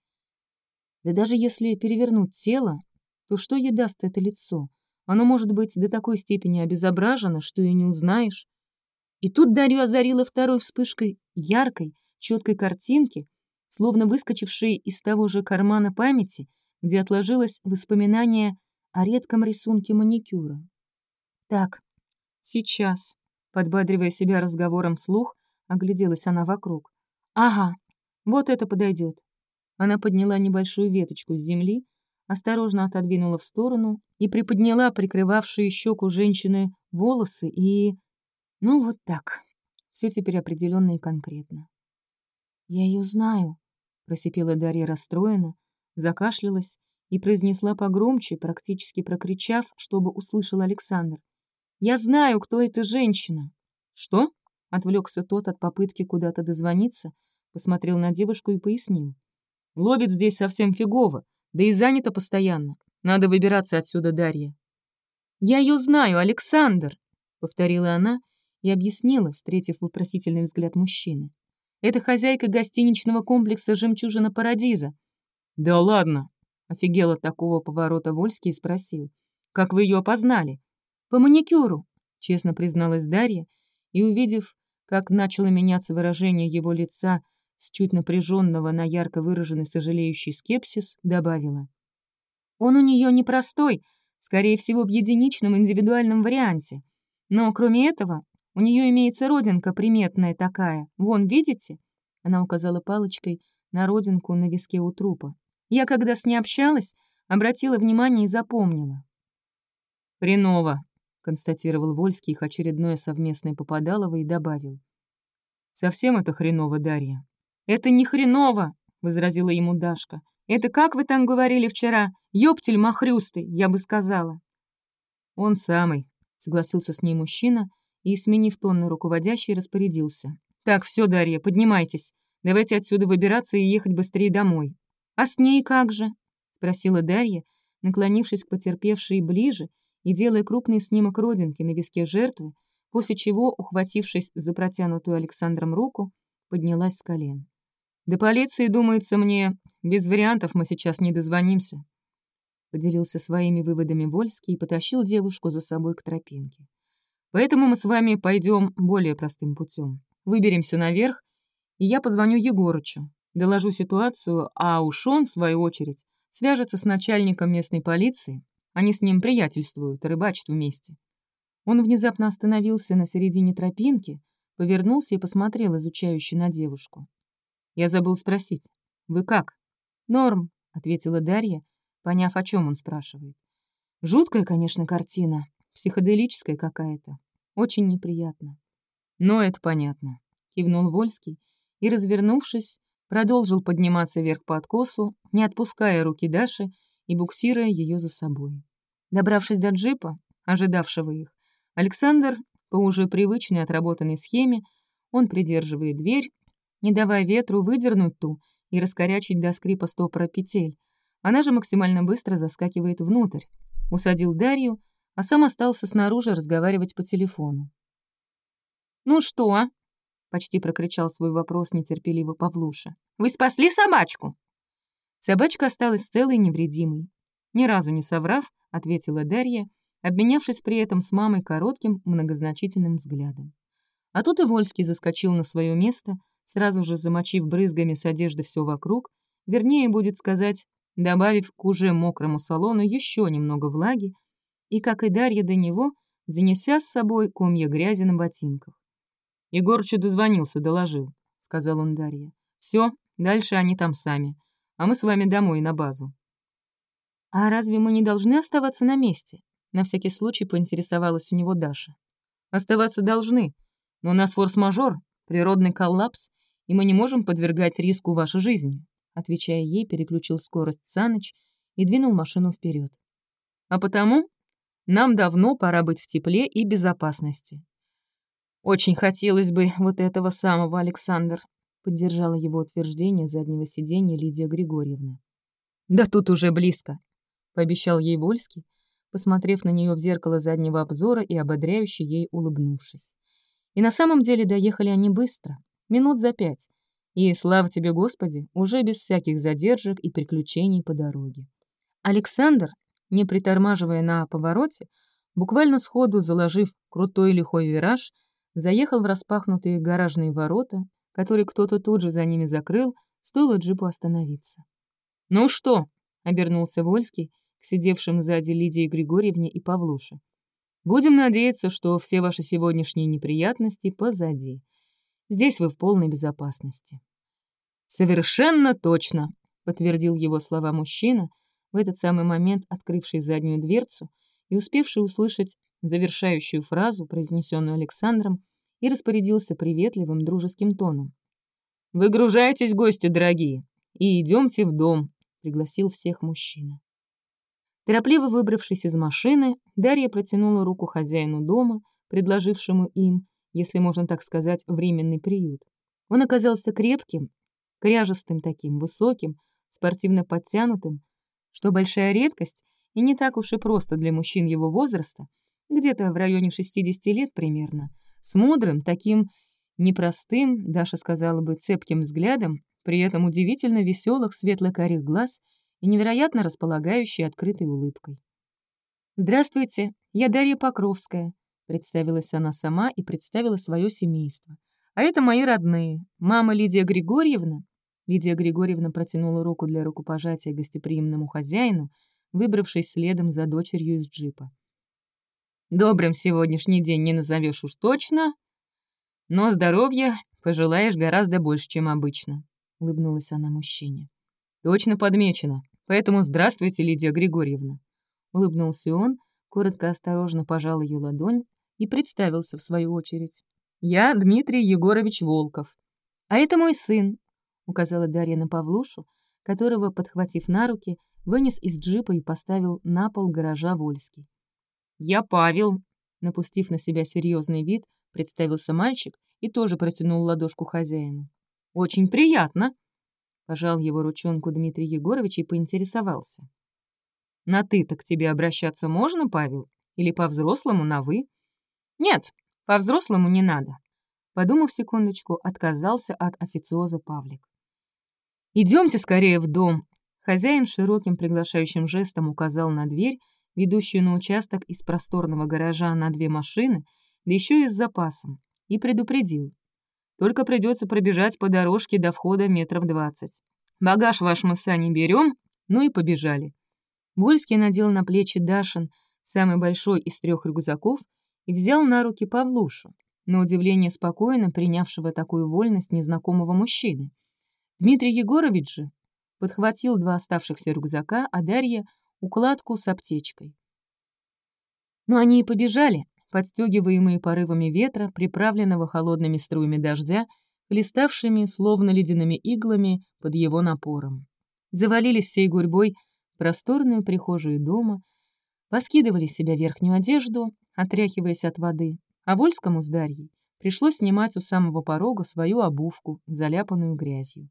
Да даже если перевернуть тело, то что ей даст это лицо? Оно может быть до такой степени обезображено, что и не узнаешь. И тут Дарью озарила второй вспышкой яркой, четкой картинки, словно выскочившей из того же кармана памяти, где отложилось воспоминание о редком рисунке маникюра. «Так, сейчас», — подбадривая себя разговором вслух, огляделась она вокруг. «Ага, вот это подойдет. Она подняла небольшую веточку с земли, осторожно отодвинула в сторону и приподняла прикрывавшие щеку женщины волосы и... Ну вот так. Все теперь определенно и конкретно. «Я ее знаю», — просипела Дарья расстроена, закашлялась и произнесла погромче, практически прокричав, чтобы услышал Александр. «Я знаю, кто эта женщина!» «Что?» — отвлекся тот от попытки куда-то дозвониться, посмотрел на девушку и пояснил. Ловит здесь совсем фигово, да и занято постоянно. Надо выбираться отсюда, Дарья». «Я ее знаю, Александр!» — повторила она и объяснила, встретив вопросительный взгляд мужчины. «Это хозяйка гостиничного комплекса «Жемчужина Парадиза». «Да ладно!» — офигел от такого поворота Вольский и спросил. «Как вы ее опознали?» «По маникюру», — честно призналась Дарья, и, увидев, как начало меняться выражение его лица с чуть напряженного на ярко выраженный сожалеющий скепсис, добавила. «Он у нее непростой, скорее всего, в единичном индивидуальном варианте. Но, кроме этого, у нее имеется родинка приметная такая. Вон, видите?» Она указала палочкой на родинку на виске у трупа. «Я, когда с ней общалась, обратила внимание и запомнила». «Хреново», — констатировал Вольский их очередное совместное попадалово и добавил. «Совсем это хреново, Дарья». «Это не хреново», — возразила ему Дашка. «Это как вы там говорили вчера? Ёптель махрюстый, я бы сказала». «Он самый», — согласился с ней мужчина и, сменив тон на руководящий, распорядился. «Так, все, Дарья, поднимайтесь. Давайте отсюда выбираться и ехать быстрее домой». «А с ней как же?» — спросила Дарья, наклонившись к потерпевшей ближе и делая крупный снимок родинки на виске жертвы, после чего, ухватившись за протянутую Александром руку, поднялась с колен. «До полиции, думается мне, без вариантов мы сейчас не дозвонимся», поделился своими выводами Вольский и потащил девушку за собой к тропинке. «Поэтому мы с вами пойдем более простым путем. Выберемся наверх, и я позвоню Егорычу, доложу ситуацию, а уж он, в свою очередь, свяжется с начальником местной полиции они с ним приятельствуют, рыбачат вместе. Он внезапно остановился на середине тропинки, повернулся и посмотрел изучающе на девушку. Я забыл спросить. «Вы как?» «Норм», — ответила Дарья, поняв, о чем он спрашивает. «Жуткая, конечно, картина, психоделическая какая-то. Очень неприятно». «Но это понятно», — кивнул Вольский и, развернувшись, продолжил подниматься вверх по откосу, не отпуская руки Даши и буксируя ее за собой. Добравшись до джипа, ожидавшего их, Александр, по уже привычной отработанной схеме, он придерживает дверь, не давая ветру выдернуть ту и раскорячить до скрипа стопора петель. Она же максимально быстро заскакивает внутрь. Усадил Дарью, а сам остался снаружи разговаривать по телефону. «Ну что?» — почти прокричал свой вопрос нетерпеливо Павлуша. «Вы спасли собачку?» Собачка осталась целой и невредимой. Ни разу не соврав, — ответила Дарья, обменявшись при этом с мамой коротким, многозначительным взглядом. А тут и Вольский заскочил на свое место, сразу же замочив брызгами с одежды все вокруг, вернее, будет сказать, добавив к уже мокрому салону еще немного влаги, и, как и Дарья до него, занеся с собой комья грязи на ботинках. «Егорычу дозвонился, доложил», — сказал он Дарье. «Все, дальше они там сами, а мы с вами домой на базу». «А разве мы не должны оставаться на месте?» На всякий случай поинтересовалась у него Даша. «Оставаться должны, но у нас форс-мажор, природный коллапс, и мы не можем подвергать риску вашей жизни», отвечая ей, переключил скорость Саныч и двинул машину вперед. «А потому нам давно пора быть в тепле и безопасности». «Очень хотелось бы вот этого самого, Александр», поддержала его утверждение заднего сиденья Лидия Григорьевна. «Да тут уже близко», — пообещал ей Вольский, посмотрев на нее в зеркало заднего обзора и ободряюще ей улыбнувшись. И на самом деле доехали они быстро, минут за пять, и, слава тебе, Господи, уже без всяких задержек и приключений по дороге. Александр, не притормаживая на повороте, буквально сходу заложив крутой лихой вираж, заехал в распахнутые гаражные ворота, которые кто-то тут же за ними закрыл, стоило джипу остановиться. «Ну что?» — обернулся Вольский, к сидевшим сзади Лидии Григорьевне и Павлуше. «Будем надеяться, что все ваши сегодняшние неприятности позади. Здесь вы в полной безопасности». «Совершенно точно», — подтвердил его слова мужчина, в этот самый момент открывший заднюю дверцу и успевший услышать завершающую фразу, произнесенную Александром, и распорядился приветливым дружеским тоном. «Выгружайтесь, гости дорогие, и идемте в дом», — пригласил всех мужчина. Торопливо выбравшись из машины, Дарья протянула руку хозяину дома, предложившему им, если можно так сказать, временный приют. Он оказался крепким, кряжестым таким, высоким, спортивно подтянутым, что большая редкость и не так уж и просто для мужчин его возраста, где-то в районе 60 лет примерно, с мудрым, таким непростым, Даша сказала бы, цепким взглядом, при этом удивительно веселых светло-карих глаз и невероятно располагающей открытой улыбкой. «Здравствуйте, я Дарья Покровская», — представилась она сама и представила свое семейство. «А это мои родные. Мама Лидия Григорьевна». Лидия Григорьевна протянула руку для рукопожатия гостеприимному хозяину, выбравшись следом за дочерью из джипа. «Добрым сегодняшний день не назовешь уж точно, но здоровья пожелаешь гораздо больше, чем обычно», — улыбнулась она мужчине. «Точно подмечено. Поэтому здравствуйте, Лидия Григорьевна». Улыбнулся он, коротко осторожно пожал ее ладонь и представился в свою очередь. «Я Дмитрий Егорович Волков. А это мой сын», — указала Дарья на Павлушу, которого, подхватив на руки, вынес из джипа и поставил на пол гаража Вольский. «Я Павел», — напустив на себя серьезный вид, представился мальчик и тоже протянул ладошку хозяину. «Очень приятно», — пожал его ручонку Дмитрий Егорович и поинтересовался. На «ты»-то к тебе обращаться можно, Павел? Или по-взрослому на «вы»?» «Нет, по-взрослому не надо». Подумав секундочку, отказался от официоза Павлик. Идемте скорее в дом». Хозяин широким приглашающим жестом указал на дверь, ведущую на участок из просторного гаража на две машины, да еще и с запасом, и предупредил. Только придется пробежать по дорожке до входа метров двадцать. Багаж ваш мы сани берем, ну и побежали. Вольский надел на плечи Дашин самый большой из трех рюкзаков и взял на руки Павлушу, на удивление спокойно принявшего такую вольность незнакомого мужчины. Дмитрий Егорович же подхватил два оставшихся рюкзака, а Дарья — укладку с аптечкой. Но они и побежали, подстегиваемые порывами ветра, приправленного холодными струями дождя, хлеставшими, словно ледяными иглами, под его напором. Завалились всей гурьбой просторную прихожую дома, поскидывали с себя верхнюю одежду, отряхиваясь от воды, а Вольскому с Дарьей пришлось снимать у самого порога свою обувку, заляпанную грязью.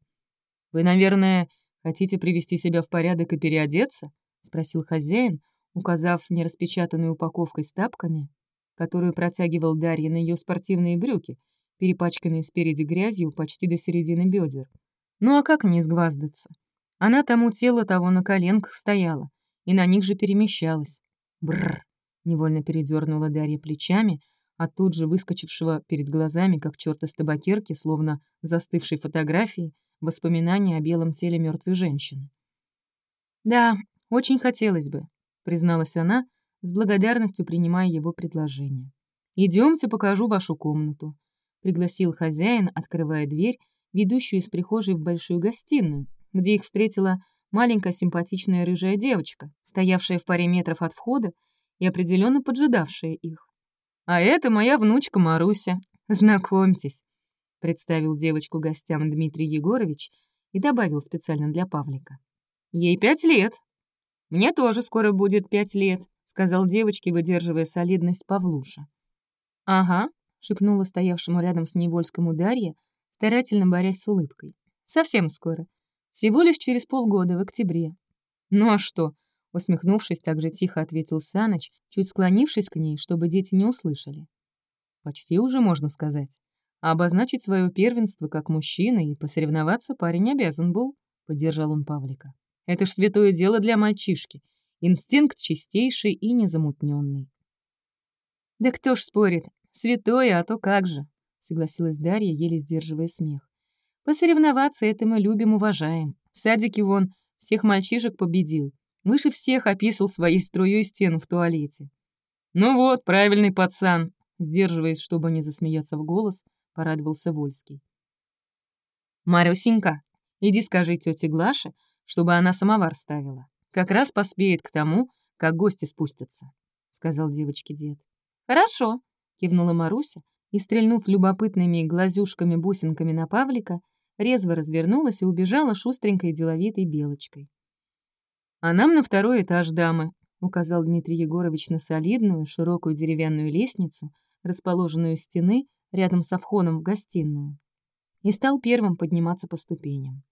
«Вы, наверное, хотите привести себя в порядок и переодеться?» — спросил хозяин, указав нераспечатанной упаковкой с тапками, которую протягивал Дарья на ее спортивные брюки, перепачканные спереди грязью почти до середины бедер. Ну а как не сгваздаться? Она тому тело того на коленках стояла и на них же перемещалась. Бррр! Невольно передернула Дарья плечами, а тут же выскочившего перед глазами, как черт из табакерки, словно застывшей фотографии, воспоминания о белом теле мертвой женщины. «Да, очень хотелось бы», — призналась она, с благодарностью принимая его предложение. Идемте, покажу вашу комнату», — пригласил хозяин, открывая дверь, ведущую из прихожей в большую гостиную, где их встретила маленькая симпатичная рыжая девочка, стоявшая в паре метров от входа и определенно поджидавшая их. «А это моя внучка Маруся. Знакомьтесь», — представил девочку гостям Дмитрий Егорович и добавил специально для Павлика. «Ей пять лет». «Мне тоже скоро будет пять лет», — сказал девочке, выдерживая солидность Павлуша. «Ага», — шепнула стоявшему рядом с Невольскому Дарья, старательно борясь с улыбкой. «Совсем скоро. Всего лишь через полгода, в октябре. Ну а что? Усмехнувшись, так же тихо ответил Саныч, чуть склонившись к ней, чтобы дети не услышали. Почти уже можно сказать. А обозначить свое первенство как мужчина и посоревноваться парень обязан был, поддержал он Павлика. Это ж святое дело для мальчишки. Инстинкт чистейший и незамутненный. Да кто ж спорит? Святое, а то как же, согласилась Дарья, еле сдерживая смех. Посоревноваться это мы любим, уважаем. В садике вон всех мальчишек победил. Выше всех описал своей струей стену в туалете. «Ну вот, правильный пацан», — сдерживаясь, чтобы не засмеяться в голос, порадовался Вольский. «Марюсенька, иди скажи тете Глаше, чтобы она самовар ставила. Как раз поспеет к тому, как гости спустятся», — сказал девочке дед. «Хорошо», — кивнула Маруся и, стрельнув любопытными глазюшками-бусинками на Павлика, резво развернулась и убежала шустренькой деловитой белочкой. «А нам на второй этаж, дамы», — указал Дмитрий Егорович на солидную, широкую деревянную лестницу, расположенную у стены рядом со входом в гостиную, и стал первым подниматься по ступеням.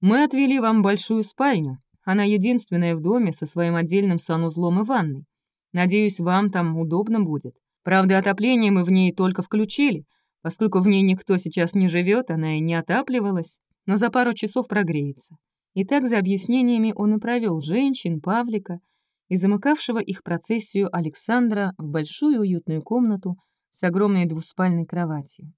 «Мы отвели вам большую спальню. Она единственная в доме со своим отдельным санузлом и ванной. Надеюсь, вам там удобно будет. Правда, отопление мы в ней только включили, поскольку в ней никто сейчас не живет, она и не отапливалась, но за пару часов прогреется. И так за объяснениями он и провел женщин, Павлика и замыкавшего их процессию Александра в большую уютную комнату с огромной двуспальной кроватью.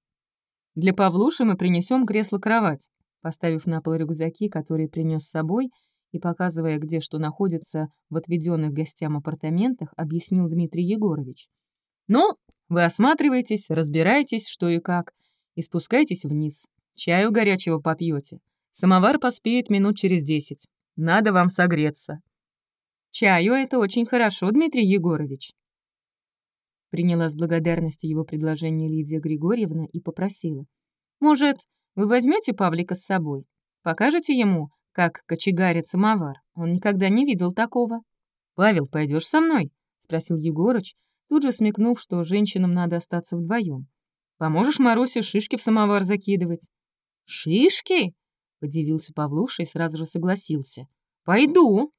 «Для Павлуши мы принесем кресло-кровать», поставив на пол рюкзаки, которые принес с собой, и показывая, где что находится в отведенных гостям апартаментах, объяснил Дмитрий Егорович. «Ну, вы осматриваетесь, разбираетесь, что и как, и спускайтесь вниз. Чаю горячего попьете. Самовар поспеет минут через десять. Надо вам согреться». «Чаю — это очень хорошо, Дмитрий Егорович», Приняла с благодарностью его предложение Лидия Григорьевна и попросила. «Может, вы возьмете Павлика с собой? Покажете ему, как кочегарит самовар. Он никогда не видел такого. «Павел, пойдешь со мной?» — спросил Егорыч, тут же смекнув, что женщинам надо остаться вдвоем. «Поможешь Марусе шишки в самовар закидывать?» «Шишки?» — подивился Павлуша и сразу же согласился. «Пойду».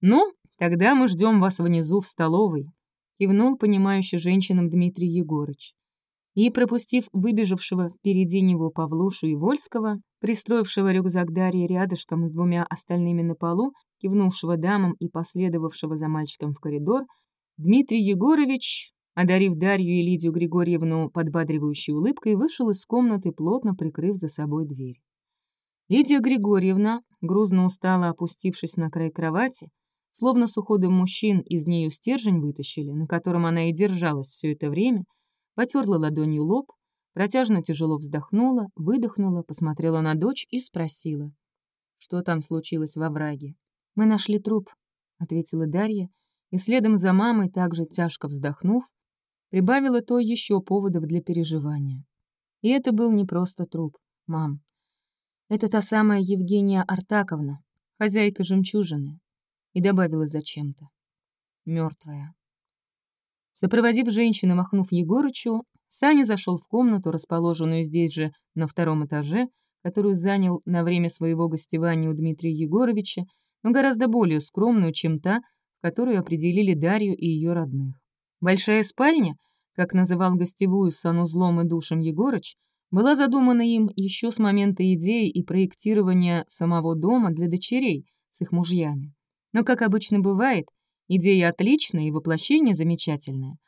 «Ну, тогда мы ждем вас внизу в столовой», — кивнул понимающий женщинам Дмитрий Егорыч и, пропустив выбежавшего впереди него Павлушу и Вольского, пристроившего рюкзак Дарьи рядышком с двумя остальными на полу, кивнувшего дамам и последовавшего за мальчиком в коридор, Дмитрий Егорович, одарив Дарью и Лидию Григорьевну подбадривающей улыбкой, вышел из комнаты, плотно прикрыв за собой дверь. Лидия Григорьевна, грузно устала опустившись на край кровати, словно с уходом мужчин из нее стержень вытащили, на котором она и держалась все это время, потерла ладонью лоб, протяжно тяжело вздохнула, выдохнула, посмотрела на дочь и спросила. «Что там случилось во враге?» «Мы нашли труп», — ответила Дарья, и следом за мамой, также тяжко вздохнув, прибавила то еще поводов для переживания. И это был не просто труп, мам. Это та самая Евгения Артаковна, хозяйка жемчужины, и добавила зачем-то. Мертвая. Сопроводив женщину, махнув Егорычу, Саня зашел в комнату, расположенную здесь же, на втором этаже, которую занял на время своего гостевания у Дмитрия Егоровича, но гораздо более скромную, чем та, которую определили Дарью и ее родных. Большая спальня, как называл гостевую санузлом и душем Егорыч, была задумана им еще с момента идеи и проектирования самого дома для дочерей с их мужьями. Но, как обычно бывает, Идея отличная и воплощение замечательное.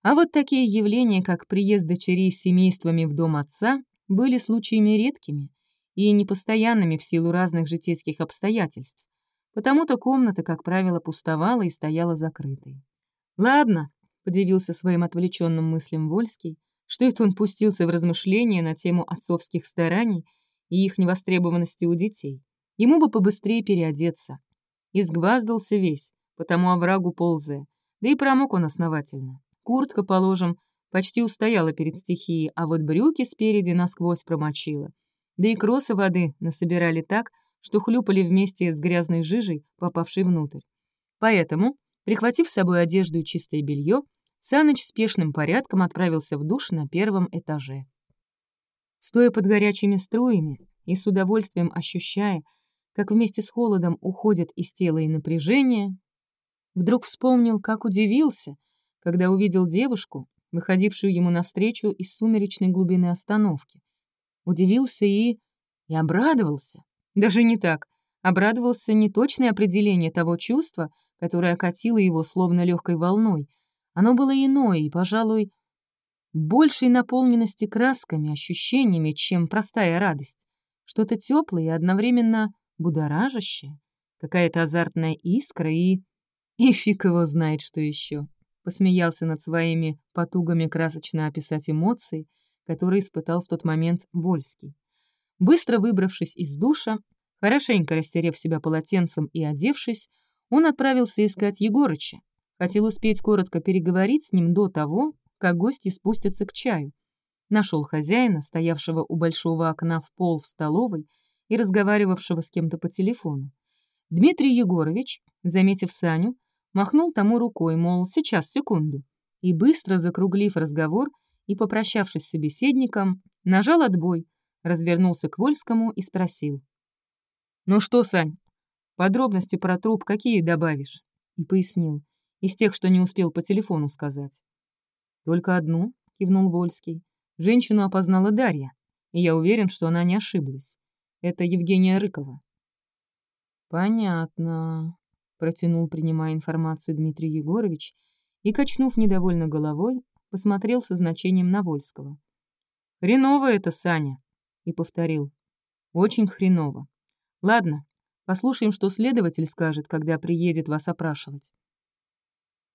А вот такие явления, как приезд дочерей с семействами в дом отца, были случаями редкими и непостоянными в силу разных житейских обстоятельств. Потому-то комната, как правило, пустовала и стояла закрытой. «Ладно», — подивился своим отвлеченным мыслям Вольский, что это он пустился в размышления на тему отцовских стараний и их невостребованности у детей. Ему бы побыстрее переодеться. Изгваздался весь, по тому оврагу ползая, да и промок он основательно. Куртка, положим, почти устояла перед стихией, а вот брюки спереди насквозь промочила. Да и кросы воды насобирали так, что хлюпали вместе с грязной жижей, попавшей внутрь. Поэтому, прихватив с собой одежду и чистое белье, Саныч спешным порядком отправился в душ на первом этаже. Стоя под горячими струями и с удовольствием ощущая, как вместе с холодом уходит из тела и напряжение, Вдруг вспомнил, как удивился, когда увидел девушку, выходившую ему навстречу из сумеречной глубины остановки. Удивился и... и обрадовался. Даже не так. Обрадовался не точное определение того чувства, которое окатило его словно легкой волной. Оно было иное и, пожалуй, большей наполненности красками, ощущениями, чем простая радость. Что-то теплое и одновременно будоражащее, какая-то азартная искра и и фиг его знает, что еще. Посмеялся над своими потугами красочно описать эмоции, которые испытал в тот момент Вольский. Быстро выбравшись из душа, хорошенько растерев себя полотенцем и одевшись, он отправился искать Егорыча. Хотел успеть коротко переговорить с ним до того, как гости спустятся к чаю. Нашел хозяина, стоявшего у большого окна в пол в столовой и разговаривавшего с кем-то по телефону. Дмитрий Егорович, заметив Саню, махнул тому рукой, мол, сейчас, секунду, и быстро закруглив разговор и попрощавшись с собеседником, нажал отбой, развернулся к Вольскому и спросил. «Ну что, Сань, подробности про труп какие добавишь?» И пояснил, из тех, что не успел по телефону сказать. «Только одну», — кивнул Вольский. «Женщину опознала Дарья, и я уверен, что она не ошиблась. Это Евгения Рыкова». «Понятно», — протянул, принимая информацию Дмитрий Егорович, и, качнув недовольно головой, посмотрел со значением на Вольского. «Хреново это, Саня!» и повторил. «Очень хреново. Ладно, послушаем, что следователь скажет, когда приедет вас опрашивать».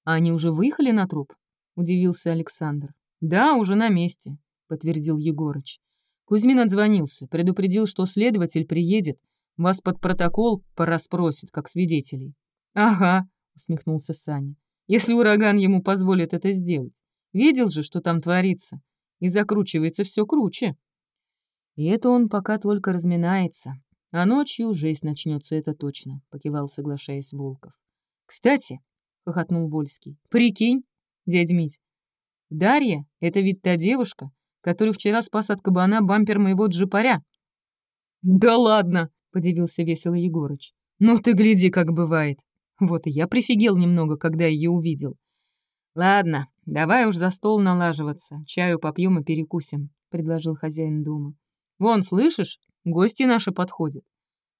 «А они уже выехали на труп?» — удивился Александр. «Да, уже на месте», — подтвердил Егорыч. Кузьмин отзвонился, предупредил, что следователь приедет, вас под протокол порасспросит, как свидетелей. «Ага», — усмехнулся Саня, «если ураган ему позволит это сделать. Видел же, что там творится, и закручивается все круче». «И это он пока только разминается, а ночью жесть начнется, это точно», — покивал, соглашаясь Волков. «Кстати», — хохотнул Вольский, — «прикинь, дядь Мить, Дарья — это ведь та девушка, которую вчера спас от кабана бампер моего джипаря». «Да ладно!» — подивился весело Егорыч. «Ну ты гляди, как бывает. Вот и я прифигел немного, когда ее увидел. Ладно, давай уж за стол налаживаться, чаю попьем и перекусим, предложил хозяин дома. Вон, слышишь, гости наши подходят.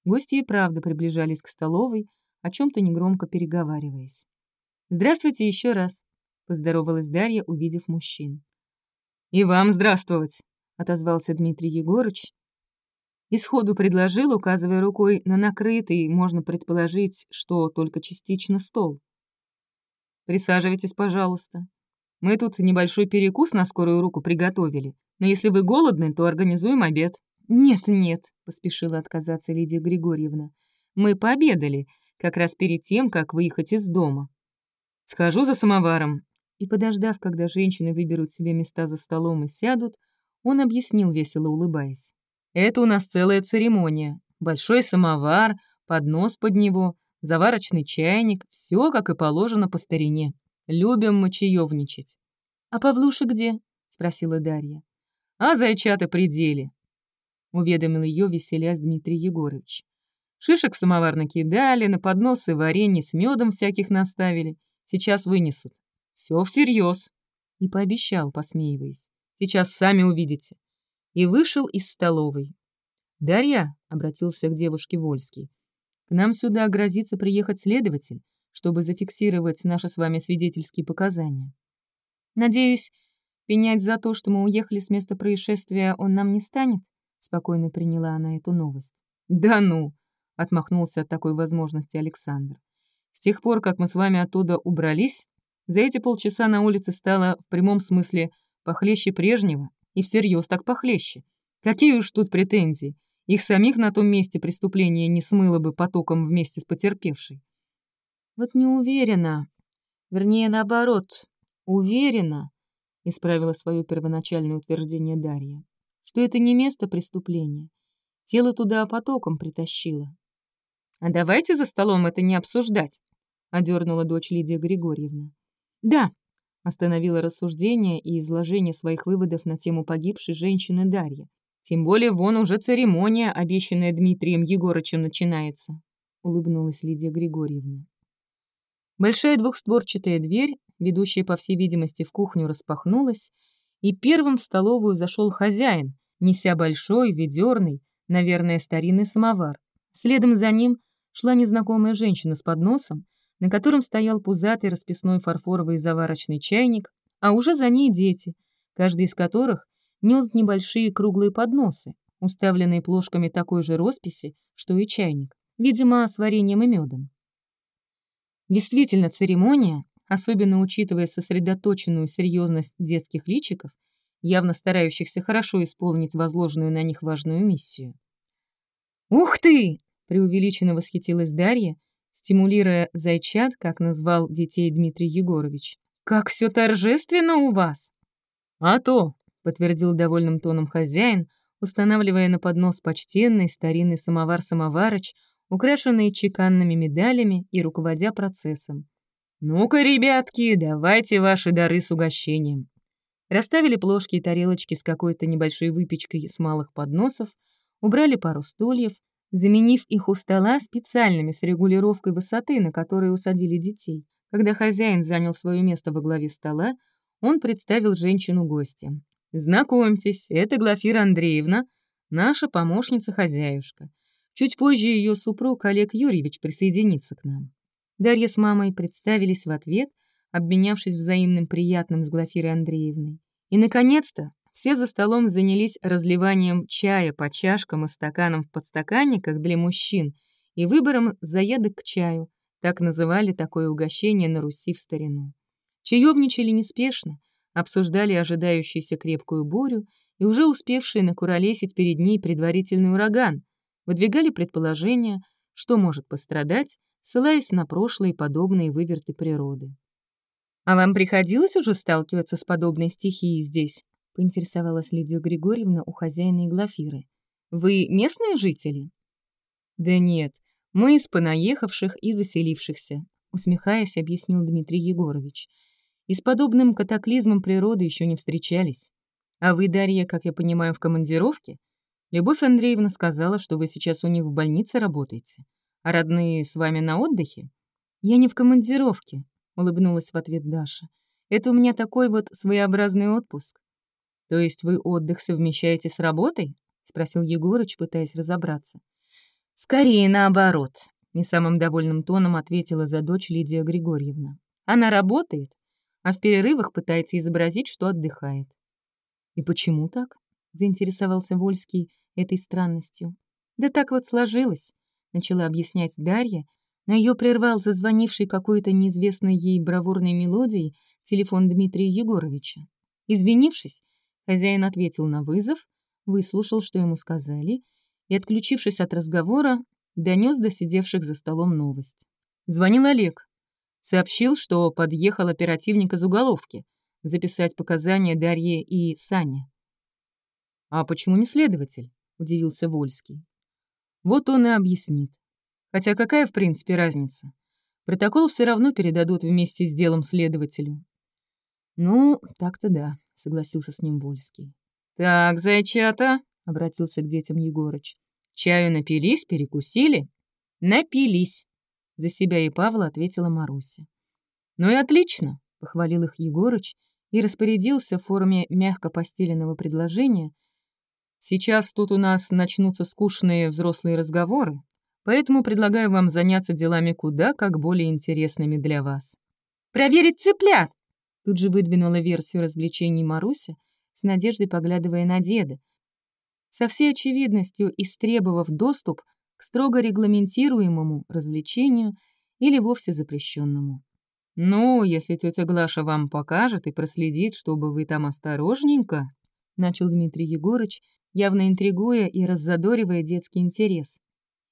Гости и правда приближались к столовой, о чем-то негромко переговариваясь. «Здравствуйте еще раз», — поздоровалась Дарья, увидев мужчин. «И вам здравствовать», — отозвался Дмитрий Егорыч, и сходу предложил, указывая рукой на накрытый, можно предположить, что только частично стол. «Присаживайтесь, пожалуйста. Мы тут небольшой перекус на скорую руку приготовили, но если вы голодны, то организуем обед». «Нет-нет», — поспешила отказаться Лидия Григорьевна. «Мы пообедали, как раз перед тем, как выехать из дома. Схожу за самоваром». И, подождав, когда женщины выберут себе места за столом и сядут, он объяснил, весело улыбаясь. Это у нас целая церемония. Большой самовар, поднос под него, заварочный чайник, все как и положено по старине. Любим мы чаевничать. «А Павлуша где?» — спросила Дарья. «А зайчата пределе», — уведомил ее, веселясь Дмитрий Егорович. Шишек самовар накидали, на подносы варенье с медом всяких наставили. Сейчас вынесут. Все всерьез. И пообещал, посмеиваясь. Сейчас сами увидите и вышел из столовой. «Дарья», — обратился к девушке Вольский, — «к нам сюда грозится приехать следователь, чтобы зафиксировать наши с вами свидетельские показания. Надеюсь, пенять за то, что мы уехали с места происшествия, он нам не станет?» — спокойно приняла она эту новость. «Да ну!» — отмахнулся от такой возможности Александр. «С тех пор, как мы с вами оттуда убрались, за эти полчаса на улице стало в прямом смысле похлеще прежнего, и всерьез так похлеще. Какие уж тут претензии. Их самих на том месте преступления не смыло бы потоком вместе с потерпевшей. Вот не уверена. Вернее, наоборот, уверена, исправила свое первоначальное утверждение Дарья, что это не место преступления. Тело туда потоком притащило. «А давайте за столом это не обсуждать», — одернула дочь Лидия Григорьевна. «Да, Остановила рассуждение и изложение своих выводов на тему погибшей женщины Дарья. «Тем более вон уже церемония, обещанная Дмитрием Егорычем, начинается», — улыбнулась Лидия Григорьевна. Большая двухстворчатая дверь, ведущая, по всей видимости, в кухню, распахнулась, и первым в столовую зашел хозяин, неся большой, ведерный, наверное, старинный самовар. Следом за ним шла незнакомая женщина с подносом, на котором стоял пузатый расписной фарфоровый заварочный чайник, а уже за ней дети, каждый из которых нес небольшие круглые подносы, уставленные плошками такой же росписи, что и чайник, видимо, с вареньем и медом. Действительно, церемония, особенно учитывая сосредоточенную серьезность детских личиков, явно старающихся хорошо исполнить возложенную на них важную миссию. «Ух ты!» — преувеличенно восхитилась Дарья, стимулируя зайчат, как назвал детей Дмитрий Егорович. «Как все торжественно у вас!» «А то!» — подтвердил довольным тоном хозяин, устанавливая на поднос почтенный старинный самовар-самоварыч, украшенный чеканными медалями и руководя процессом. «Ну-ка, ребятки, давайте ваши дары с угощением». Расставили плошки и тарелочки с какой-то небольшой выпечкой с малых подносов, убрали пару стульев, заменив их у стола специальными с регулировкой высоты, на которые усадили детей. Когда хозяин занял свое место во главе стола, Он представил женщину гостям. «Знакомьтесь, это Глафира Андреевна, наша помощница-хозяюшка. Чуть позже ее супруг Олег Юрьевич присоединится к нам». Дарья с мамой представились в ответ, обменявшись взаимным приятным с Глафирой Андреевной. И, наконец-то, все за столом занялись разливанием чая по чашкам и стаканам в подстаканниках для мужчин и выбором заедок к чаю. Так называли такое угощение на Руси в старину. Чаевничали неспешно, обсуждали ожидающуюся крепкую бурю и уже успевшие накуролесить перед ней предварительный ураган, выдвигали предположения, что может пострадать, ссылаясь на прошлые подобные выверты природы. «А вам приходилось уже сталкиваться с подобной стихией здесь?» — поинтересовалась Лидия Григорьевна у хозяина и Глафиры. «Вы местные жители?» «Да нет, мы из понаехавших и заселившихся», — усмехаясь, объяснил Дмитрий Егорович. «И с подобным катаклизмом природы еще не встречались. А вы, Дарья, как я понимаю, в командировке? Любовь Андреевна сказала, что вы сейчас у них в больнице работаете, а родные с вами на отдыхе?» «Я не в командировке», — улыбнулась в ответ Даша. «Это у меня такой вот своеобразный отпуск. «То есть вы отдых совмещаете с работой?» — спросил Егорыч, пытаясь разобраться. «Скорее наоборот», — не самым довольным тоном ответила за дочь Лидия Григорьевна. «Она работает, а в перерывах пытается изобразить, что отдыхает». «И почему так?» — заинтересовался Вольский этой странностью. «Да так вот сложилось», — начала объяснять Дарья, но ее прервал зазвонивший какой-то неизвестной ей бравурной мелодией телефон Дмитрия Егоровича. Извинившись, Хозяин ответил на вызов, выслушал, что ему сказали, и, отключившись от разговора, донес до сидевших за столом новость. Звонил Олег. Сообщил, что подъехал оперативник из уголовки записать показания Дарье и Сане. «А почему не следователь?» — удивился Вольский. «Вот он и объяснит. Хотя какая, в принципе, разница? Протокол все равно передадут вместе с делом следователю». «Ну, так-то да», — согласился с ним Вольский. «Так, зайчата», — обратился к детям Егорыч. «Чаю напились, перекусили?» «Напились», — за себя и Павла ответила Маруся. «Ну и отлично», — похвалил их Егорыч и распорядился в форме мягко постеленного предложения. «Сейчас тут у нас начнутся скучные взрослые разговоры, поэтому предлагаю вам заняться делами куда как более интересными для вас». «Проверить цыплят!» Тут же выдвинула версию развлечений Маруся, с надеждой поглядывая на деда, со всей очевидностью истребовав доступ к строго регламентируемому развлечению или вовсе запрещенному. «Ну, если тетя Глаша вам покажет и проследит, чтобы вы там осторожненько», начал Дмитрий Егорыч, явно интригуя и раззадоривая детский интерес.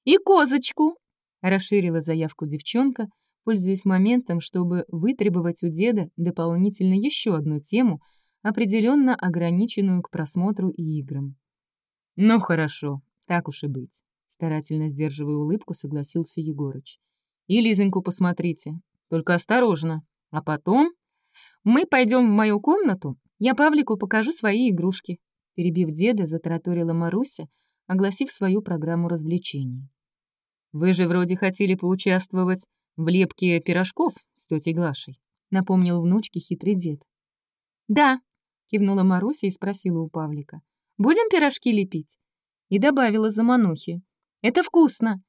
«И козочку!» — расширила заявку девчонка, пользуясь моментом, чтобы вытребовать у деда дополнительно еще одну тему, определенно ограниченную к просмотру и играм. «Ну хорошо, так уж и быть», — старательно сдерживая улыбку, согласился Егорыч. «И Лизоньку посмотрите, только осторожно. А потом мы пойдем в мою комнату, я Павлику покажу свои игрушки», перебив деда, затараторила Маруся, огласив свою программу развлечений. «Вы же вроде хотели поучаствовать в лепке пирожков с тетей Глашей», — напомнил внучке хитрый дед. «Да», — кивнула Маруся и спросила у Павлика. «Будем пирожки лепить?» И добавила за Манухи. «Это вкусно!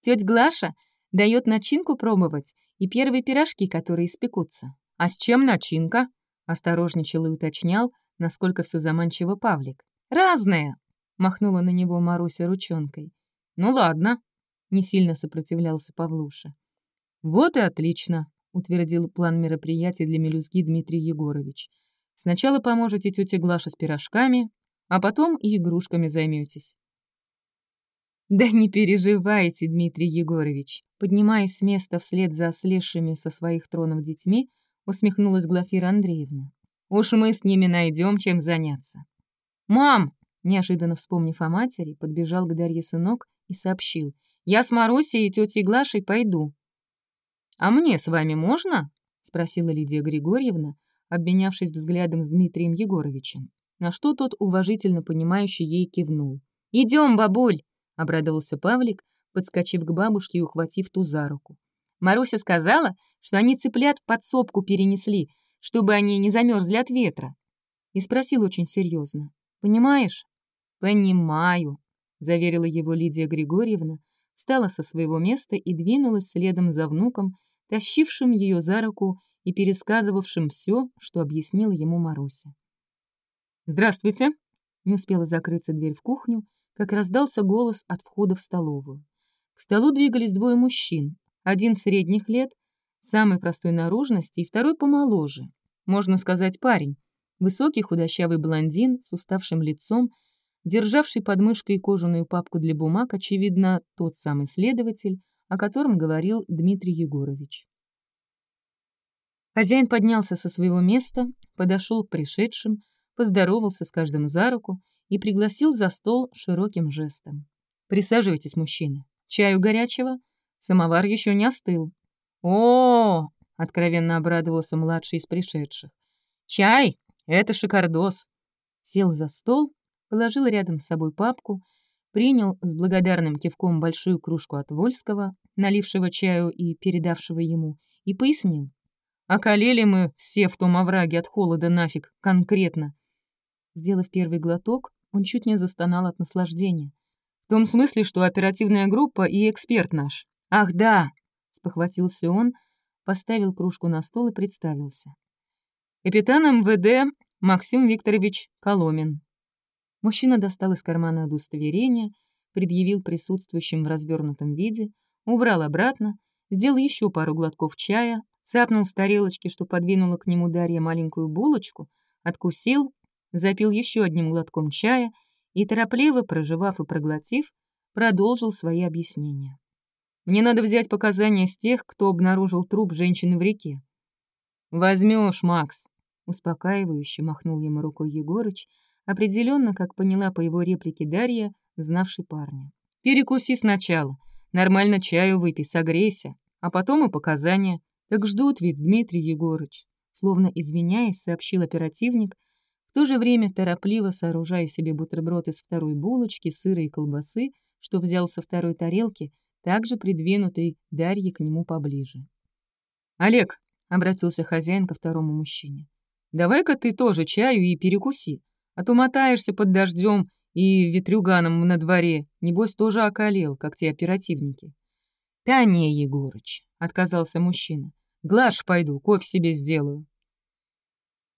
Тетя Глаша дает начинку пробовать и первые пирожки, которые испекутся». «А с чем начинка?» — осторожничал и уточнял, насколько все заманчиво Павлик. «Разная!» — махнула на него Маруся ручонкой. «Ну ладно», — не сильно сопротивлялся Павлуша. «Вот и отлично», — утвердил план мероприятий для мелюзги Дмитрий Егорович. «Сначала поможете тете Глаше с пирожками, а потом и игрушками займетесь». «Да не переживайте, Дмитрий Егорович», поднимаясь с места вслед за слезшими со своих тронов детьми, усмехнулась Глафира Андреевна. «Уж мы с ними найдем, чем заняться». «Мам!» Неожиданно вспомнив о матери, подбежал к Дарье сынок и сообщил. «Я с Марусей и тетей Глашей пойду. «А мне с вами можно?» — спросила Лидия Григорьевна, обменявшись взглядом с Дмитрием Егоровичем, на что тот уважительно понимающе ей кивнул. «Идем, бабуль!» — обрадовался Павлик, подскочив к бабушке и ухватив ту за руку. Маруся сказала, что они цыплят в подсобку перенесли, чтобы они не замерзли от ветра. И спросил очень серьезно. «Понимаешь?» «Понимаю», — заверила его Лидия Григорьевна, встала со своего места и двинулась следом за внуком, тащившим ее за руку и пересказывавшим все, что объяснила ему Маруся. «Здравствуйте!» — не успела закрыться дверь в кухню, как раздался голос от входа в столовую. К столу двигались двое мужчин, один средних лет, самой простой наружности, и второй помоложе, можно сказать, парень, высокий худощавый блондин с уставшим лицом, державший под мышкой кожаную папку для бумаг, очевидно, тот самый следователь, о котором говорил Дмитрий Егорович. Хозяин поднялся со своего места, подошел к пришедшим, поздоровался с каждым за руку и пригласил за стол широким жестом. «Присаживайтесь, мужчина. Чаю горячего? Самовар еще не остыл». «О!», откровенно обрадовался младший из пришедших. «Чай! Это шикардос!» Сел за стол, положил рядом с собой папку, принял с благодарным кивком большую кружку от Вольского, налившего чаю и передавшего ему, и пояснил. «Околели мы все в том овраге от холода нафиг, конкретно!» Сделав первый глоток, он чуть не застонал от наслаждения. «В том смысле, что оперативная группа и эксперт наш. Ах, да!» — спохватился он, поставил кружку на стол и представился. «Капитан МВД Максим Викторович Коломин». Мужчина достал из кармана удостоверение, предъявил присутствующим в развернутом виде, убрал обратно, сделал еще пару глотков чая, цапнул с тарелочки, что подвинула к нему Дарья маленькую булочку, откусил, запил еще одним глотком чая и, торопливо проживав и проглотив, продолжил свои объяснения. «Мне надо взять показания с тех, кто обнаружил труп женщины в реке». «Возьмешь, Макс», — успокаивающе махнул ему рукой Егорыч, определенно, как поняла по его реплике Дарья, знавший парня. «Перекуси сначала, нормально чаю выпей, согрейся, а потом и показания. Так ждут ведь, Дмитрий Егорыч», словно извиняясь, сообщил оперативник, в то же время торопливо сооружая себе бутерброд из второй булочки, сыра и колбасы, что взял со второй тарелки, также придвинутой Дарье к нему поближе. «Олег», — обратился хозяин ко второму мужчине, «давай-ка ты тоже чаю и перекуси, а то мотаешься под дождем и ветрюганом на дворе, небось тоже околел, как те оперативники». «Да не, Егорыч», — отказался мужчина, «глажь пойду, кофе себе сделаю».